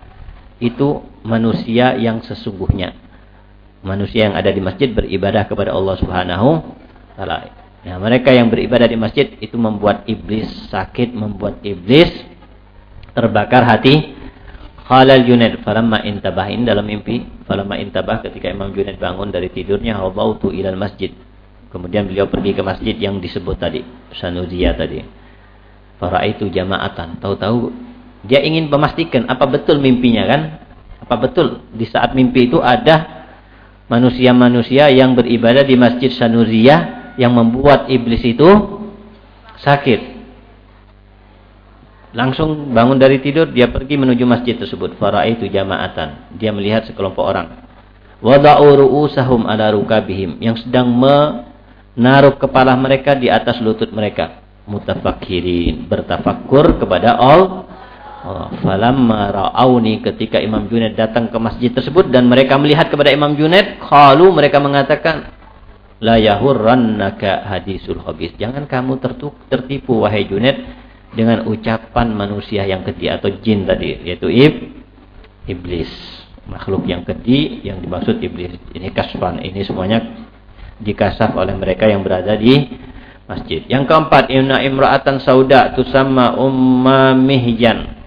Itu manusia yang sesungguhnya. Manusia yang ada di masjid beribadah kepada Allah Subhanahu taala. Nah, mereka yang beribadah di masjid itu membuat iblis sakit, membuat iblis terbakar hati. Khalal Junaid falamma intabahin dalam mimpi, falamma intabah ketika Imam Junaid bangun dari tidurnya, hawbautu ilal masjid. Kemudian beliau pergi ke masjid yang disebut tadi, Sanuziyah tadi. Para itu jamaatan. Tahu-tahu dia ingin memastikan apa betul mimpinya kan? Apa betul di saat mimpi itu ada manusia-manusia yang beribadah di Masjid Sanuziyah yang membuat iblis itu sakit. Langsung bangun dari tidur, dia pergi menuju masjid tersebut. Itu jamaatan. Dia melihat sekelompok orang. Wada'u ru'usahum ala rukabihim. Yang sedang menaruh kepala mereka di atas lutut mereka. Mutafakirin. Bertafakur kepada Allah falamma ra'auni ketika Imam Junaid datang ke masjid tersebut dan mereka melihat kepada Imam Junaid, qalu mereka mengatakan, la yahurrannaka hadisul khabis. Jangan kamu tertipu wahai Junaid dengan ucapan manusia yang keji atau jin tadi yaitu ib iblis. Makhluk yang keji yang dimaksud iblis. Ini kasfan. Ini semuanya dikasaf oleh mereka yang berada di masjid. Yang keempat, inna imra'atan sauda tusamma umma mihjan.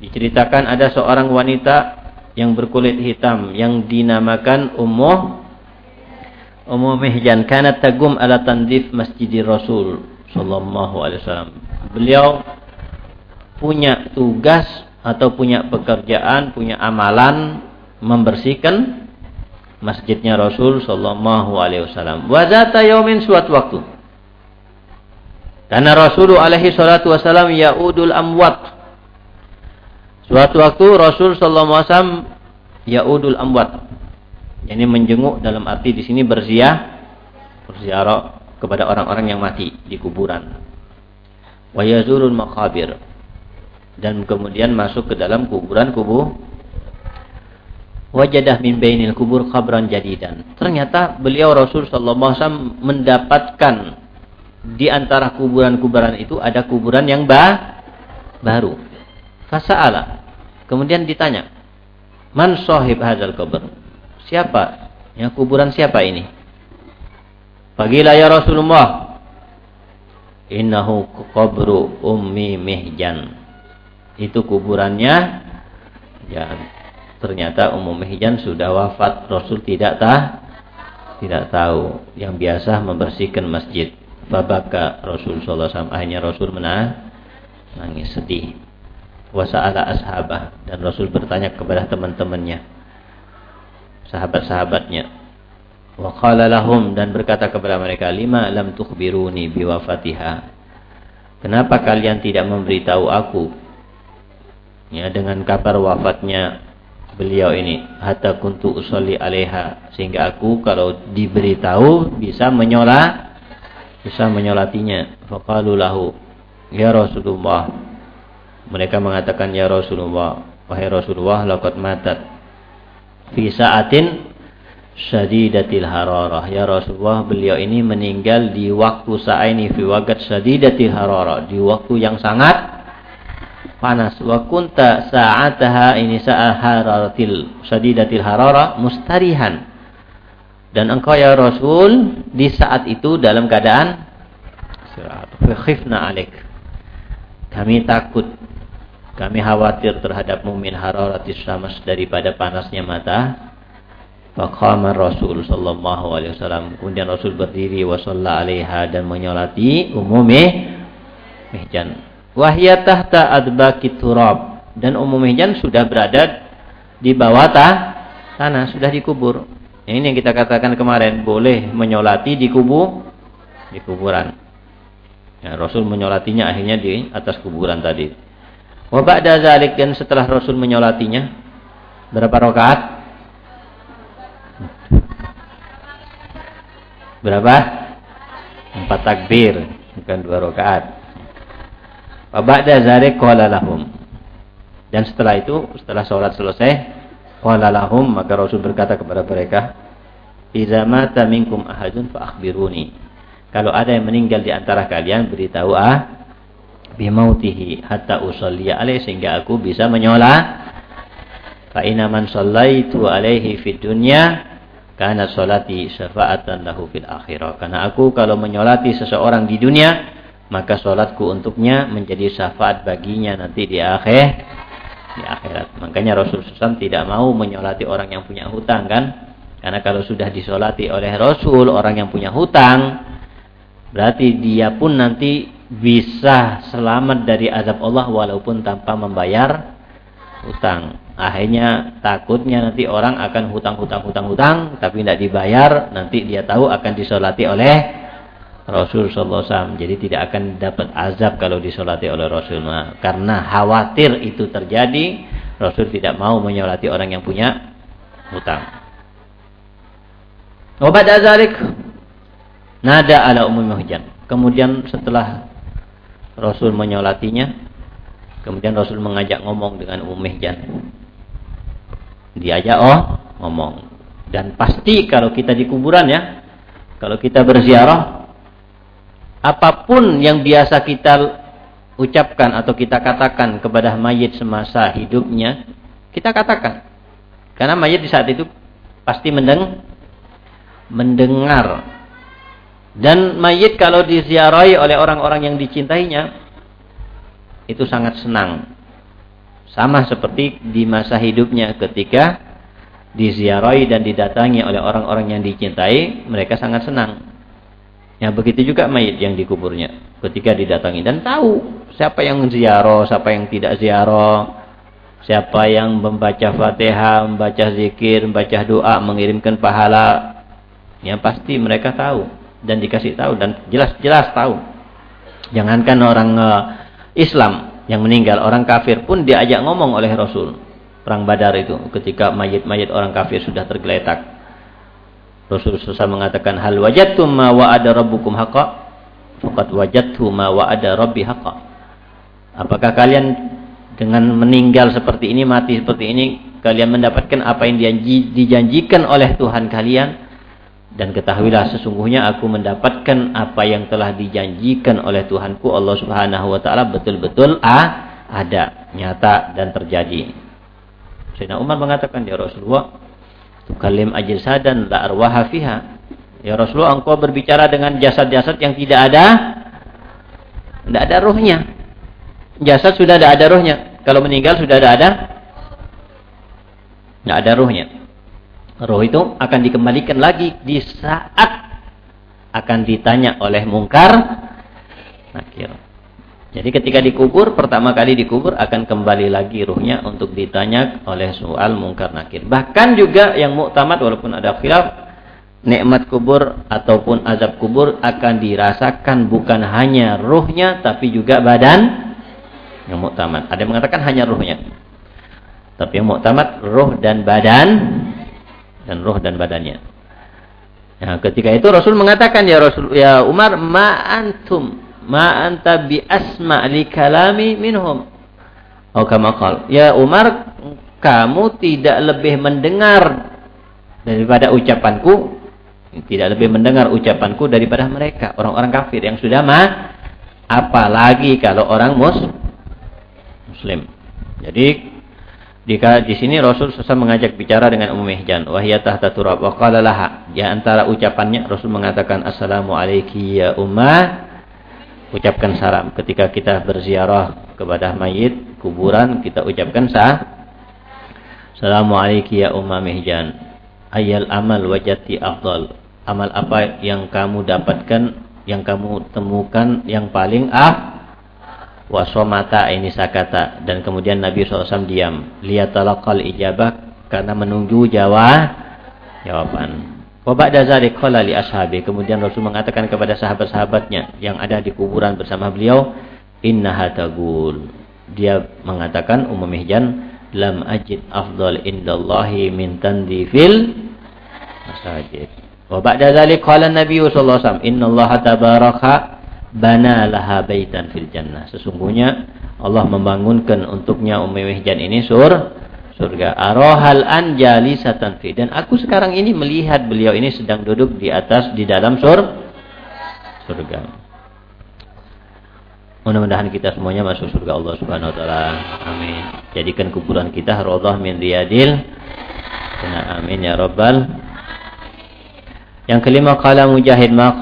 Diceritakan ada seorang wanita yang berkulit hitam yang dinamakan Ummu Ummu Mihjan kanat tagum ala tandif Masjidir Rasul sallallahu alaihi wasallam. Beliau punya tugas atau punya pekerjaan, punya amalan membersihkan masjidnya Rasul sallallahu alaihi wasallam. Wa zata yaumin suatu waktu. Karena Rasul alaihi salatu wasallam yaudul amwat Suatu waktu Rasul sallallahu alaihi wasallam yaudul amwat. Yani menjenguk dalam arti di sini berziarah berziarah kepada orang-orang yang mati di kuburan. Wa yazurul maqabir. Dan kemudian masuk ke dalam kuburan kubu wajadah min bainil kubur qabran jadidan. Ternyata beliau Rasul sallallahu alaihi wasallam mendapatkan di antara kuburan-kuburan itu ada kuburan yang ba baru. Fasa'ala. Kemudian ditanya, Man sahib hadzal kubur? Siapa? Ya kuburan siapa ini? Pagilah ya Rasulullah. Innahu kubru ummi mihjan. Itu kuburannya. Ya, ternyata Ummu Mihjan sudah wafat. Rasul tidak tahu. Tidak tahu. Yang biasa membersihkan masjid. Babaka Rasul sallallahu alaihi wasallam. Akhirnya Rasul menang, nangis sedih wasa'ala ashabah. Dan Rasul bertanya kepada teman-temannya sahabat-sahabatnya. Wa lahum dan berkata kepada mereka lima lam tukhbiruni biwafatiha? Kenapa kalian tidak memberitahu aku ya dengan kabar wafatnya beliau ini? Hatta kuntu usolli alaiha. Sehingga aku kalau diberitahu bisa menyolat bisa menyolatinya. Faqalu lahu ya Rasulullah mereka mengatakan ya Rasulullah, wahai Rasulullah, laqad matat fi sa'atin syadidatil hararah. Ya Rasulullah, beliau ini meninggal di waktu saat ini fi wagat syadidatil hararah, di waktu yang sangat panas. Wa kunta sa'ataha ini sa'al hararatil syadidatil hararah mustarihan. Dan engkau ya Rasul di saat itu dalam keadaan khifna alik. Kami takut kami khawatir terhadap mumin hararatis syams daripada panasnya mata. Faqama Rasul sallallahu alaihi wasallam. Kemudian Rasul berdiri wa alaiha dan menyolati umumi mihjan. Wahya tahta adbaki turab. Dan umum mihjan sudah berada di bawah tah, tanah, sudah dikubur. Ini yang kita katakan kemarin, boleh menyolati di kubu di kuburan. Ya, Rasul menyolatinya akhirnya di atas kuburan tadi. Wa ba'da zalik dan setelah Rasul menyolatinya berapa rakaat? Berapa? Empat takbir, bukan dua rakaat. Wa ba'da zalik. Dan setelah itu, setelah sholat selesai, qala maka Rasul berkata kepada mereka, "Idza mata minkum ahadun fa akhbiruni." Kalau ada yang meninggal di antara kalian, beritahu ah bimautihi hatta usalli alaih sehingga aku bisa menyolat fa inna man sallaitu alaihi fid dunya karena salati syafaatan lahu fil akhirah. Karena aku kalau menyolati seseorang di dunia maka solatku untuknya menjadi syafaat baginya nanti di akhir di akhirat. Makanya Rasul SAW tidak mau menyolati orang yang punya hutang kan? Karena kalau sudah disolati oleh Rasul orang yang punya hutang berarti dia pun nanti bisa selamat dari azab Allah walaupun tanpa membayar hutang. Akhirnya takutnya nanti orang akan hutang-hutang-hutang-hutang tapi tidak dibayar, nanti dia tahu akan disolati oleh Rasul sallallahu alaihi wasallam. Jadi tidak akan dapat azab kalau disolati oleh Rasul. Nah, karena khawatir itu terjadi, Rasul tidak mau menyolati orang yang punya hutang. Obat azalik nada ala umum hujan. Kemudian setelah Rasul menyolatinya. Kemudian Rasul mengajak ngomong dengan Ummu Mihjan. Diajak oh ngomong. Dan pasti kalau kita di kuburan ya, Kalau kita berziarah, apa pun yang biasa kita ucapkan atau kita katakan kepada mayit semasa hidupnya, kita katakan. Karena mayit di saat itu pasti mendeng mendengar. Dan mayit kalau diziarahi oleh orang-orang yang dicintainya, itu sangat senang. Sama seperti di masa hidupnya ketika diziarahi dan didatangi oleh orang-orang yang dicintai, mereka sangat senang. Ya begitu juga mayit yang dikuburnya ketika didatangi dan tahu siapa yang ziarah, siapa yang tidak ziarah, siapa yang membaca Fatihah, membaca zikir, membaca doa, mengirimkan pahala. Ya pasti mereka tahu dan dikasih tahu dan jelas-jelas tahu. Jangankan orang uh, Islam yang meninggal, orang kafir pun diajak ngomong oleh Rasul perang Badar itu ketika mayit-mayit orang kafir sudah tergeletak. Rasulullah SAW mengatakan hal wajadtum ma wa'ada rabbukum haqa faqad wajadtu ma wa'ada rabbi haqa. Apakah kalian dengan meninggal seperti ini, mati seperti ini, kalian mendapatkan apa yang dijanjikan oleh Tuhan kalian? Dan ketahuilah sesungguhnya aku mendapatkan apa yang telah dijanjikan oleh Tuhanku Allah Subhanahu wa taala betul-betul ah, ada, nyata dan terjadi. Sayyidina Umar mengatakan, Ya Rasulullah, tukalim sadan la arwaha fiha. Ya Rasulullah, engkau berbicara dengan jasad-jasad yang tidak ada, tidak ada rohnya. Jasad sudah tidak ada rohnya. Kalau meninggal sudah tidak ada, tidak ada rohnya. Roh itu akan dikembalikan lagi di saat akan ditanya oleh mungkar nakir. Jadi ketika dikubur, pertama kali dikubur akan kembali lagi ruhnya untuk ditanya oleh soal mungkar nakir. Bahkan juga yang muktamad walaupun ada khilaf, nikmat kubur ataupun azab kubur akan dirasakan bukan hanya ruhnya tapi juga badan yang muktamad. Ada yang mengatakan hanya ruhnya. Tapi yang muktamad ruh dan badan dan ruh dan badannya. Nah, ketika itu Rasul mengatakan ya Rasul ya Umar ma antum ma anta bi asma li kalami minhum. Oh kama Ya Umar, kamu tidak lebih mendengar daripada ucapanku, tidak lebih mendengar ucapanku daripada mereka, orang-orang kafir yang sudah mah apalagi kalau orang mus muslim. Jadi di, di sini Rasul susah mengajak bicara dengan Ummu Mihjan. Wahya tahta turab? Wa qala laha. Di antara ucapannya Rasul mengatakan assalamu alayki ya ummah ucapkan salam. Ketika kita berziarah kepada mayit kuburan kita ucapkan sah Assalamualaikum ya Umma Mihjan ayal amal wajati afdal. Amal apa yang kamu dapatkan yang kamu temukan yang paling ah wasomata ini sakata dan kemudian Nabi SAW diam lihat talakal ijabah karena menunggu jawab jawaban Wa ba'da zalik qala li ashabi. Kemudian Rasul mengatakan kepada sahabat-sahabatnya yang ada di kuburan bersama beliau, "Innaha tagul." Dia mengatakan Ummu Mihjan, "Lam ajid afdal indallahi min tandifil masajid." Wa ba'da zalik qala Nabi sallallahu alaihi wasallam, "Innallaha tabaraka bana laha baitan fil jannah." Sesungguhnya Allah membangunkan untuknya Ummu Mihjan ini sur surga. Arohal an jalisatan fi. Dan aku sekarang ini melihat beliau ini sedang duduk di atas di dalam sur surga. Mudah-mudahan kita semuanya masuk surga Allah Subhanahu wa taala. Amin. Jadikan kuburan kita radhah min riyadil. Amin ya rabbal. Yang kelima qala mujahid ma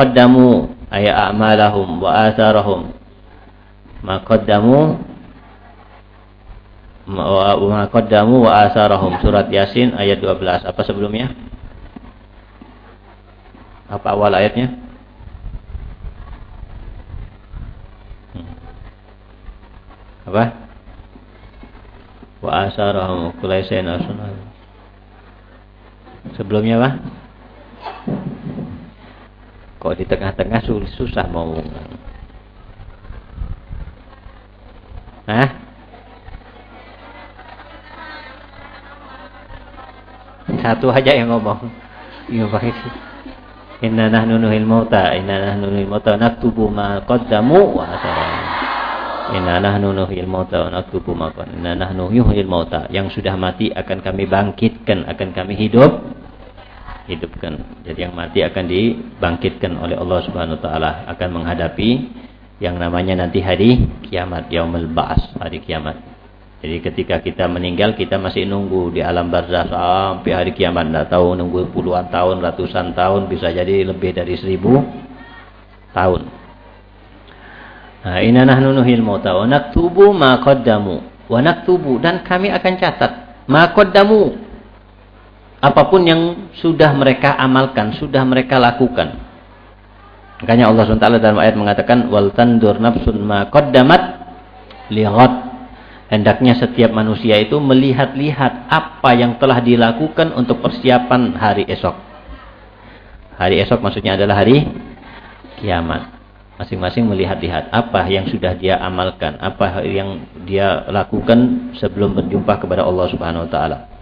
ay a'malahum wa atharahum. Ma wa qaddamu wa asarahum surat Yasin ayat 12 apa sebelumnya? Apa awal ayatnya? Hmm. apa? Wa asarahum kulaisain sebelumnya apa kok di tengah-tengah susah mau Hah? Satu aja yang ngomong. Iya baik. Inna nahnu nuhil mauta, inna nahnu nuhil mauta naktubu ma qaddamu wa athara. Inna nahnu nuhil mauta naktubu ma. Inna nahnu yuhil mauta. Yang sudah mati akan kami bangkitkan, akan kami hidup hidupkan. Jadi yang mati akan dibangkitkan oleh Allah Subhanahu wa taala, akan menghadapi yang namanya nanti hari kiamat, yaumul ba's, hari kiamat. Jadi ketika kita meninggal kita masih nunggu di alam barzah sampai hari kiamat. Tidak tahu nunggu puluhan tahun, ratusan tahun, bisa jadi lebih dari seribu tahun. Nah, inna nahnu nuhil mauta wa naktubu ma qaddamu wa naktubu dan kami akan catat ma qaddamu apa pun yang sudah mereka amalkan, sudah mereka lakukan. Makanya Allah SWT dalam ayat mengatakan wal tandur nafsun ma qaddamat lihat. Hendaknya setiap manusia itu melihat-lihat apa yang telah dilakukan untuk persiapan hari esok. Hari esok maksudnya adalah hari kiamat. Masing-masing melihat-lihat apa yang sudah dia amalkan, apa yang dia lakukan sebelum berjumpa kepada Allah Subhanahu wa taala.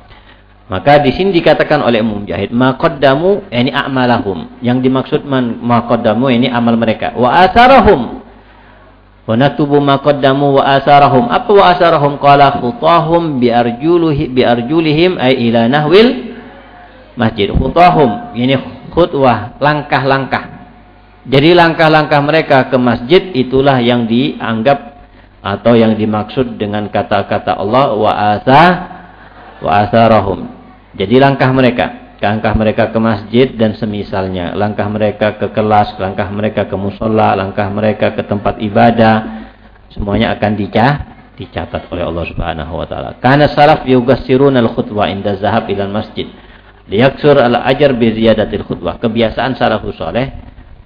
Maka di sini dikatakan oleh Mujahid, maqaddamu ini a'malahum. Yang dimaksud maqaddamu ini amal mereka. Wa asarahum. Wa natubu maqaddamu wa asarahum. Apa wa asarahum? Qala khutahum bi arjulihi bi arjulihim ay ila nahwil masjid. Khutahum ini khutwah, langkah-langkah. Jadi langkah-langkah mereka ke masjid itulah yang dianggap atau yang dimaksud dengan kata-kata Allah wa asa wa asarahum jadi langkah mereka, langkah mereka ke masjid dan semisalnya, langkah mereka ke kelas, langkah mereka ke musola, langkah mereka ke tempat ibadah, semuanya akan dicah, dicatat oleh Allah Subhanahu wa taala. Karena salaf yugassiruna al-khutbah inda zahab ila masjid. Liyaksur al-ajar bi ziyadatil khutbah. Kebiasaan salafus saleh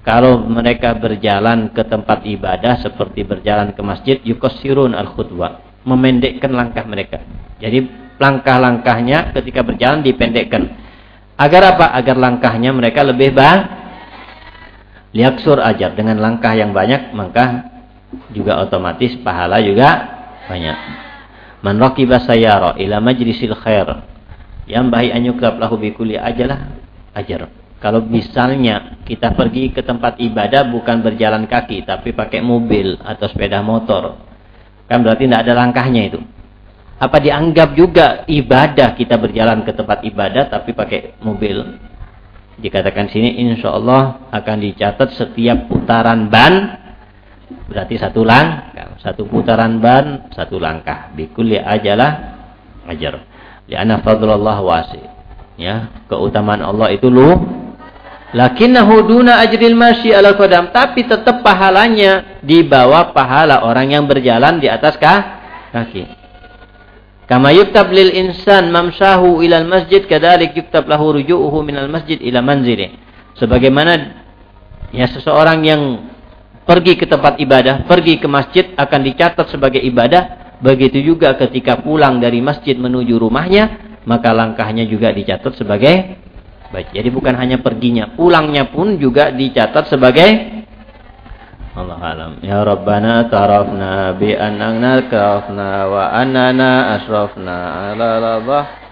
kalau mereka berjalan ke tempat ibadah seperti berjalan ke masjid yukassirun al-khutbah, memendekkan langkah mereka. Jadi langkah-langkahnya ketika berjalan dipendekkan. Agar apa? Agar langkahnya mereka lebih bah liaksur ajar dengan langkah yang banyak maka juga otomatis pahala juga banyak. Man raqiba sayyara ila majlisil khair yang bahi an yukrab lahu bi kulli ajalah ajar. Kalau misalnya kita pergi ke tempat ibadah bukan berjalan kaki tapi pakai mobil atau sepeda motor, kan berarti tidak ada langkahnya itu. Apa dianggap juga ibadah kita berjalan ke tempat ibadah tapi pakai mobil? Dikatakan sini insya Allah akan dicatat setiap putaran ban berarti satu langkah, satu putaran ban satu langkah. Bikul ya ajalah ajar. Lianna fadlullah wasi. Ya, keutamaan Allah itu lu Lakinnahu duna ajril masyi ala qadam, tapi tetap pahalanya di bawah pahala orang yang berjalan di atas kaki. Kama yuktab lil insan mamsahu ilal masjid kadalik yuktab lahu ruju'uhu minal masjid ila manzili. Sebagaimana ya seseorang yang pergi ke tempat ibadah, pergi ke masjid akan dicatat sebagai ibadah, begitu juga ketika pulang dari masjid menuju rumahnya, maka langkahnya juga dicatat sebagai baik. Jadi bukan hanya perginya, pulangnya pun juga dicatat sebagai Allah alam. Ya Rabbana tarafna bi annana kafna wa annana asrafna ala ladah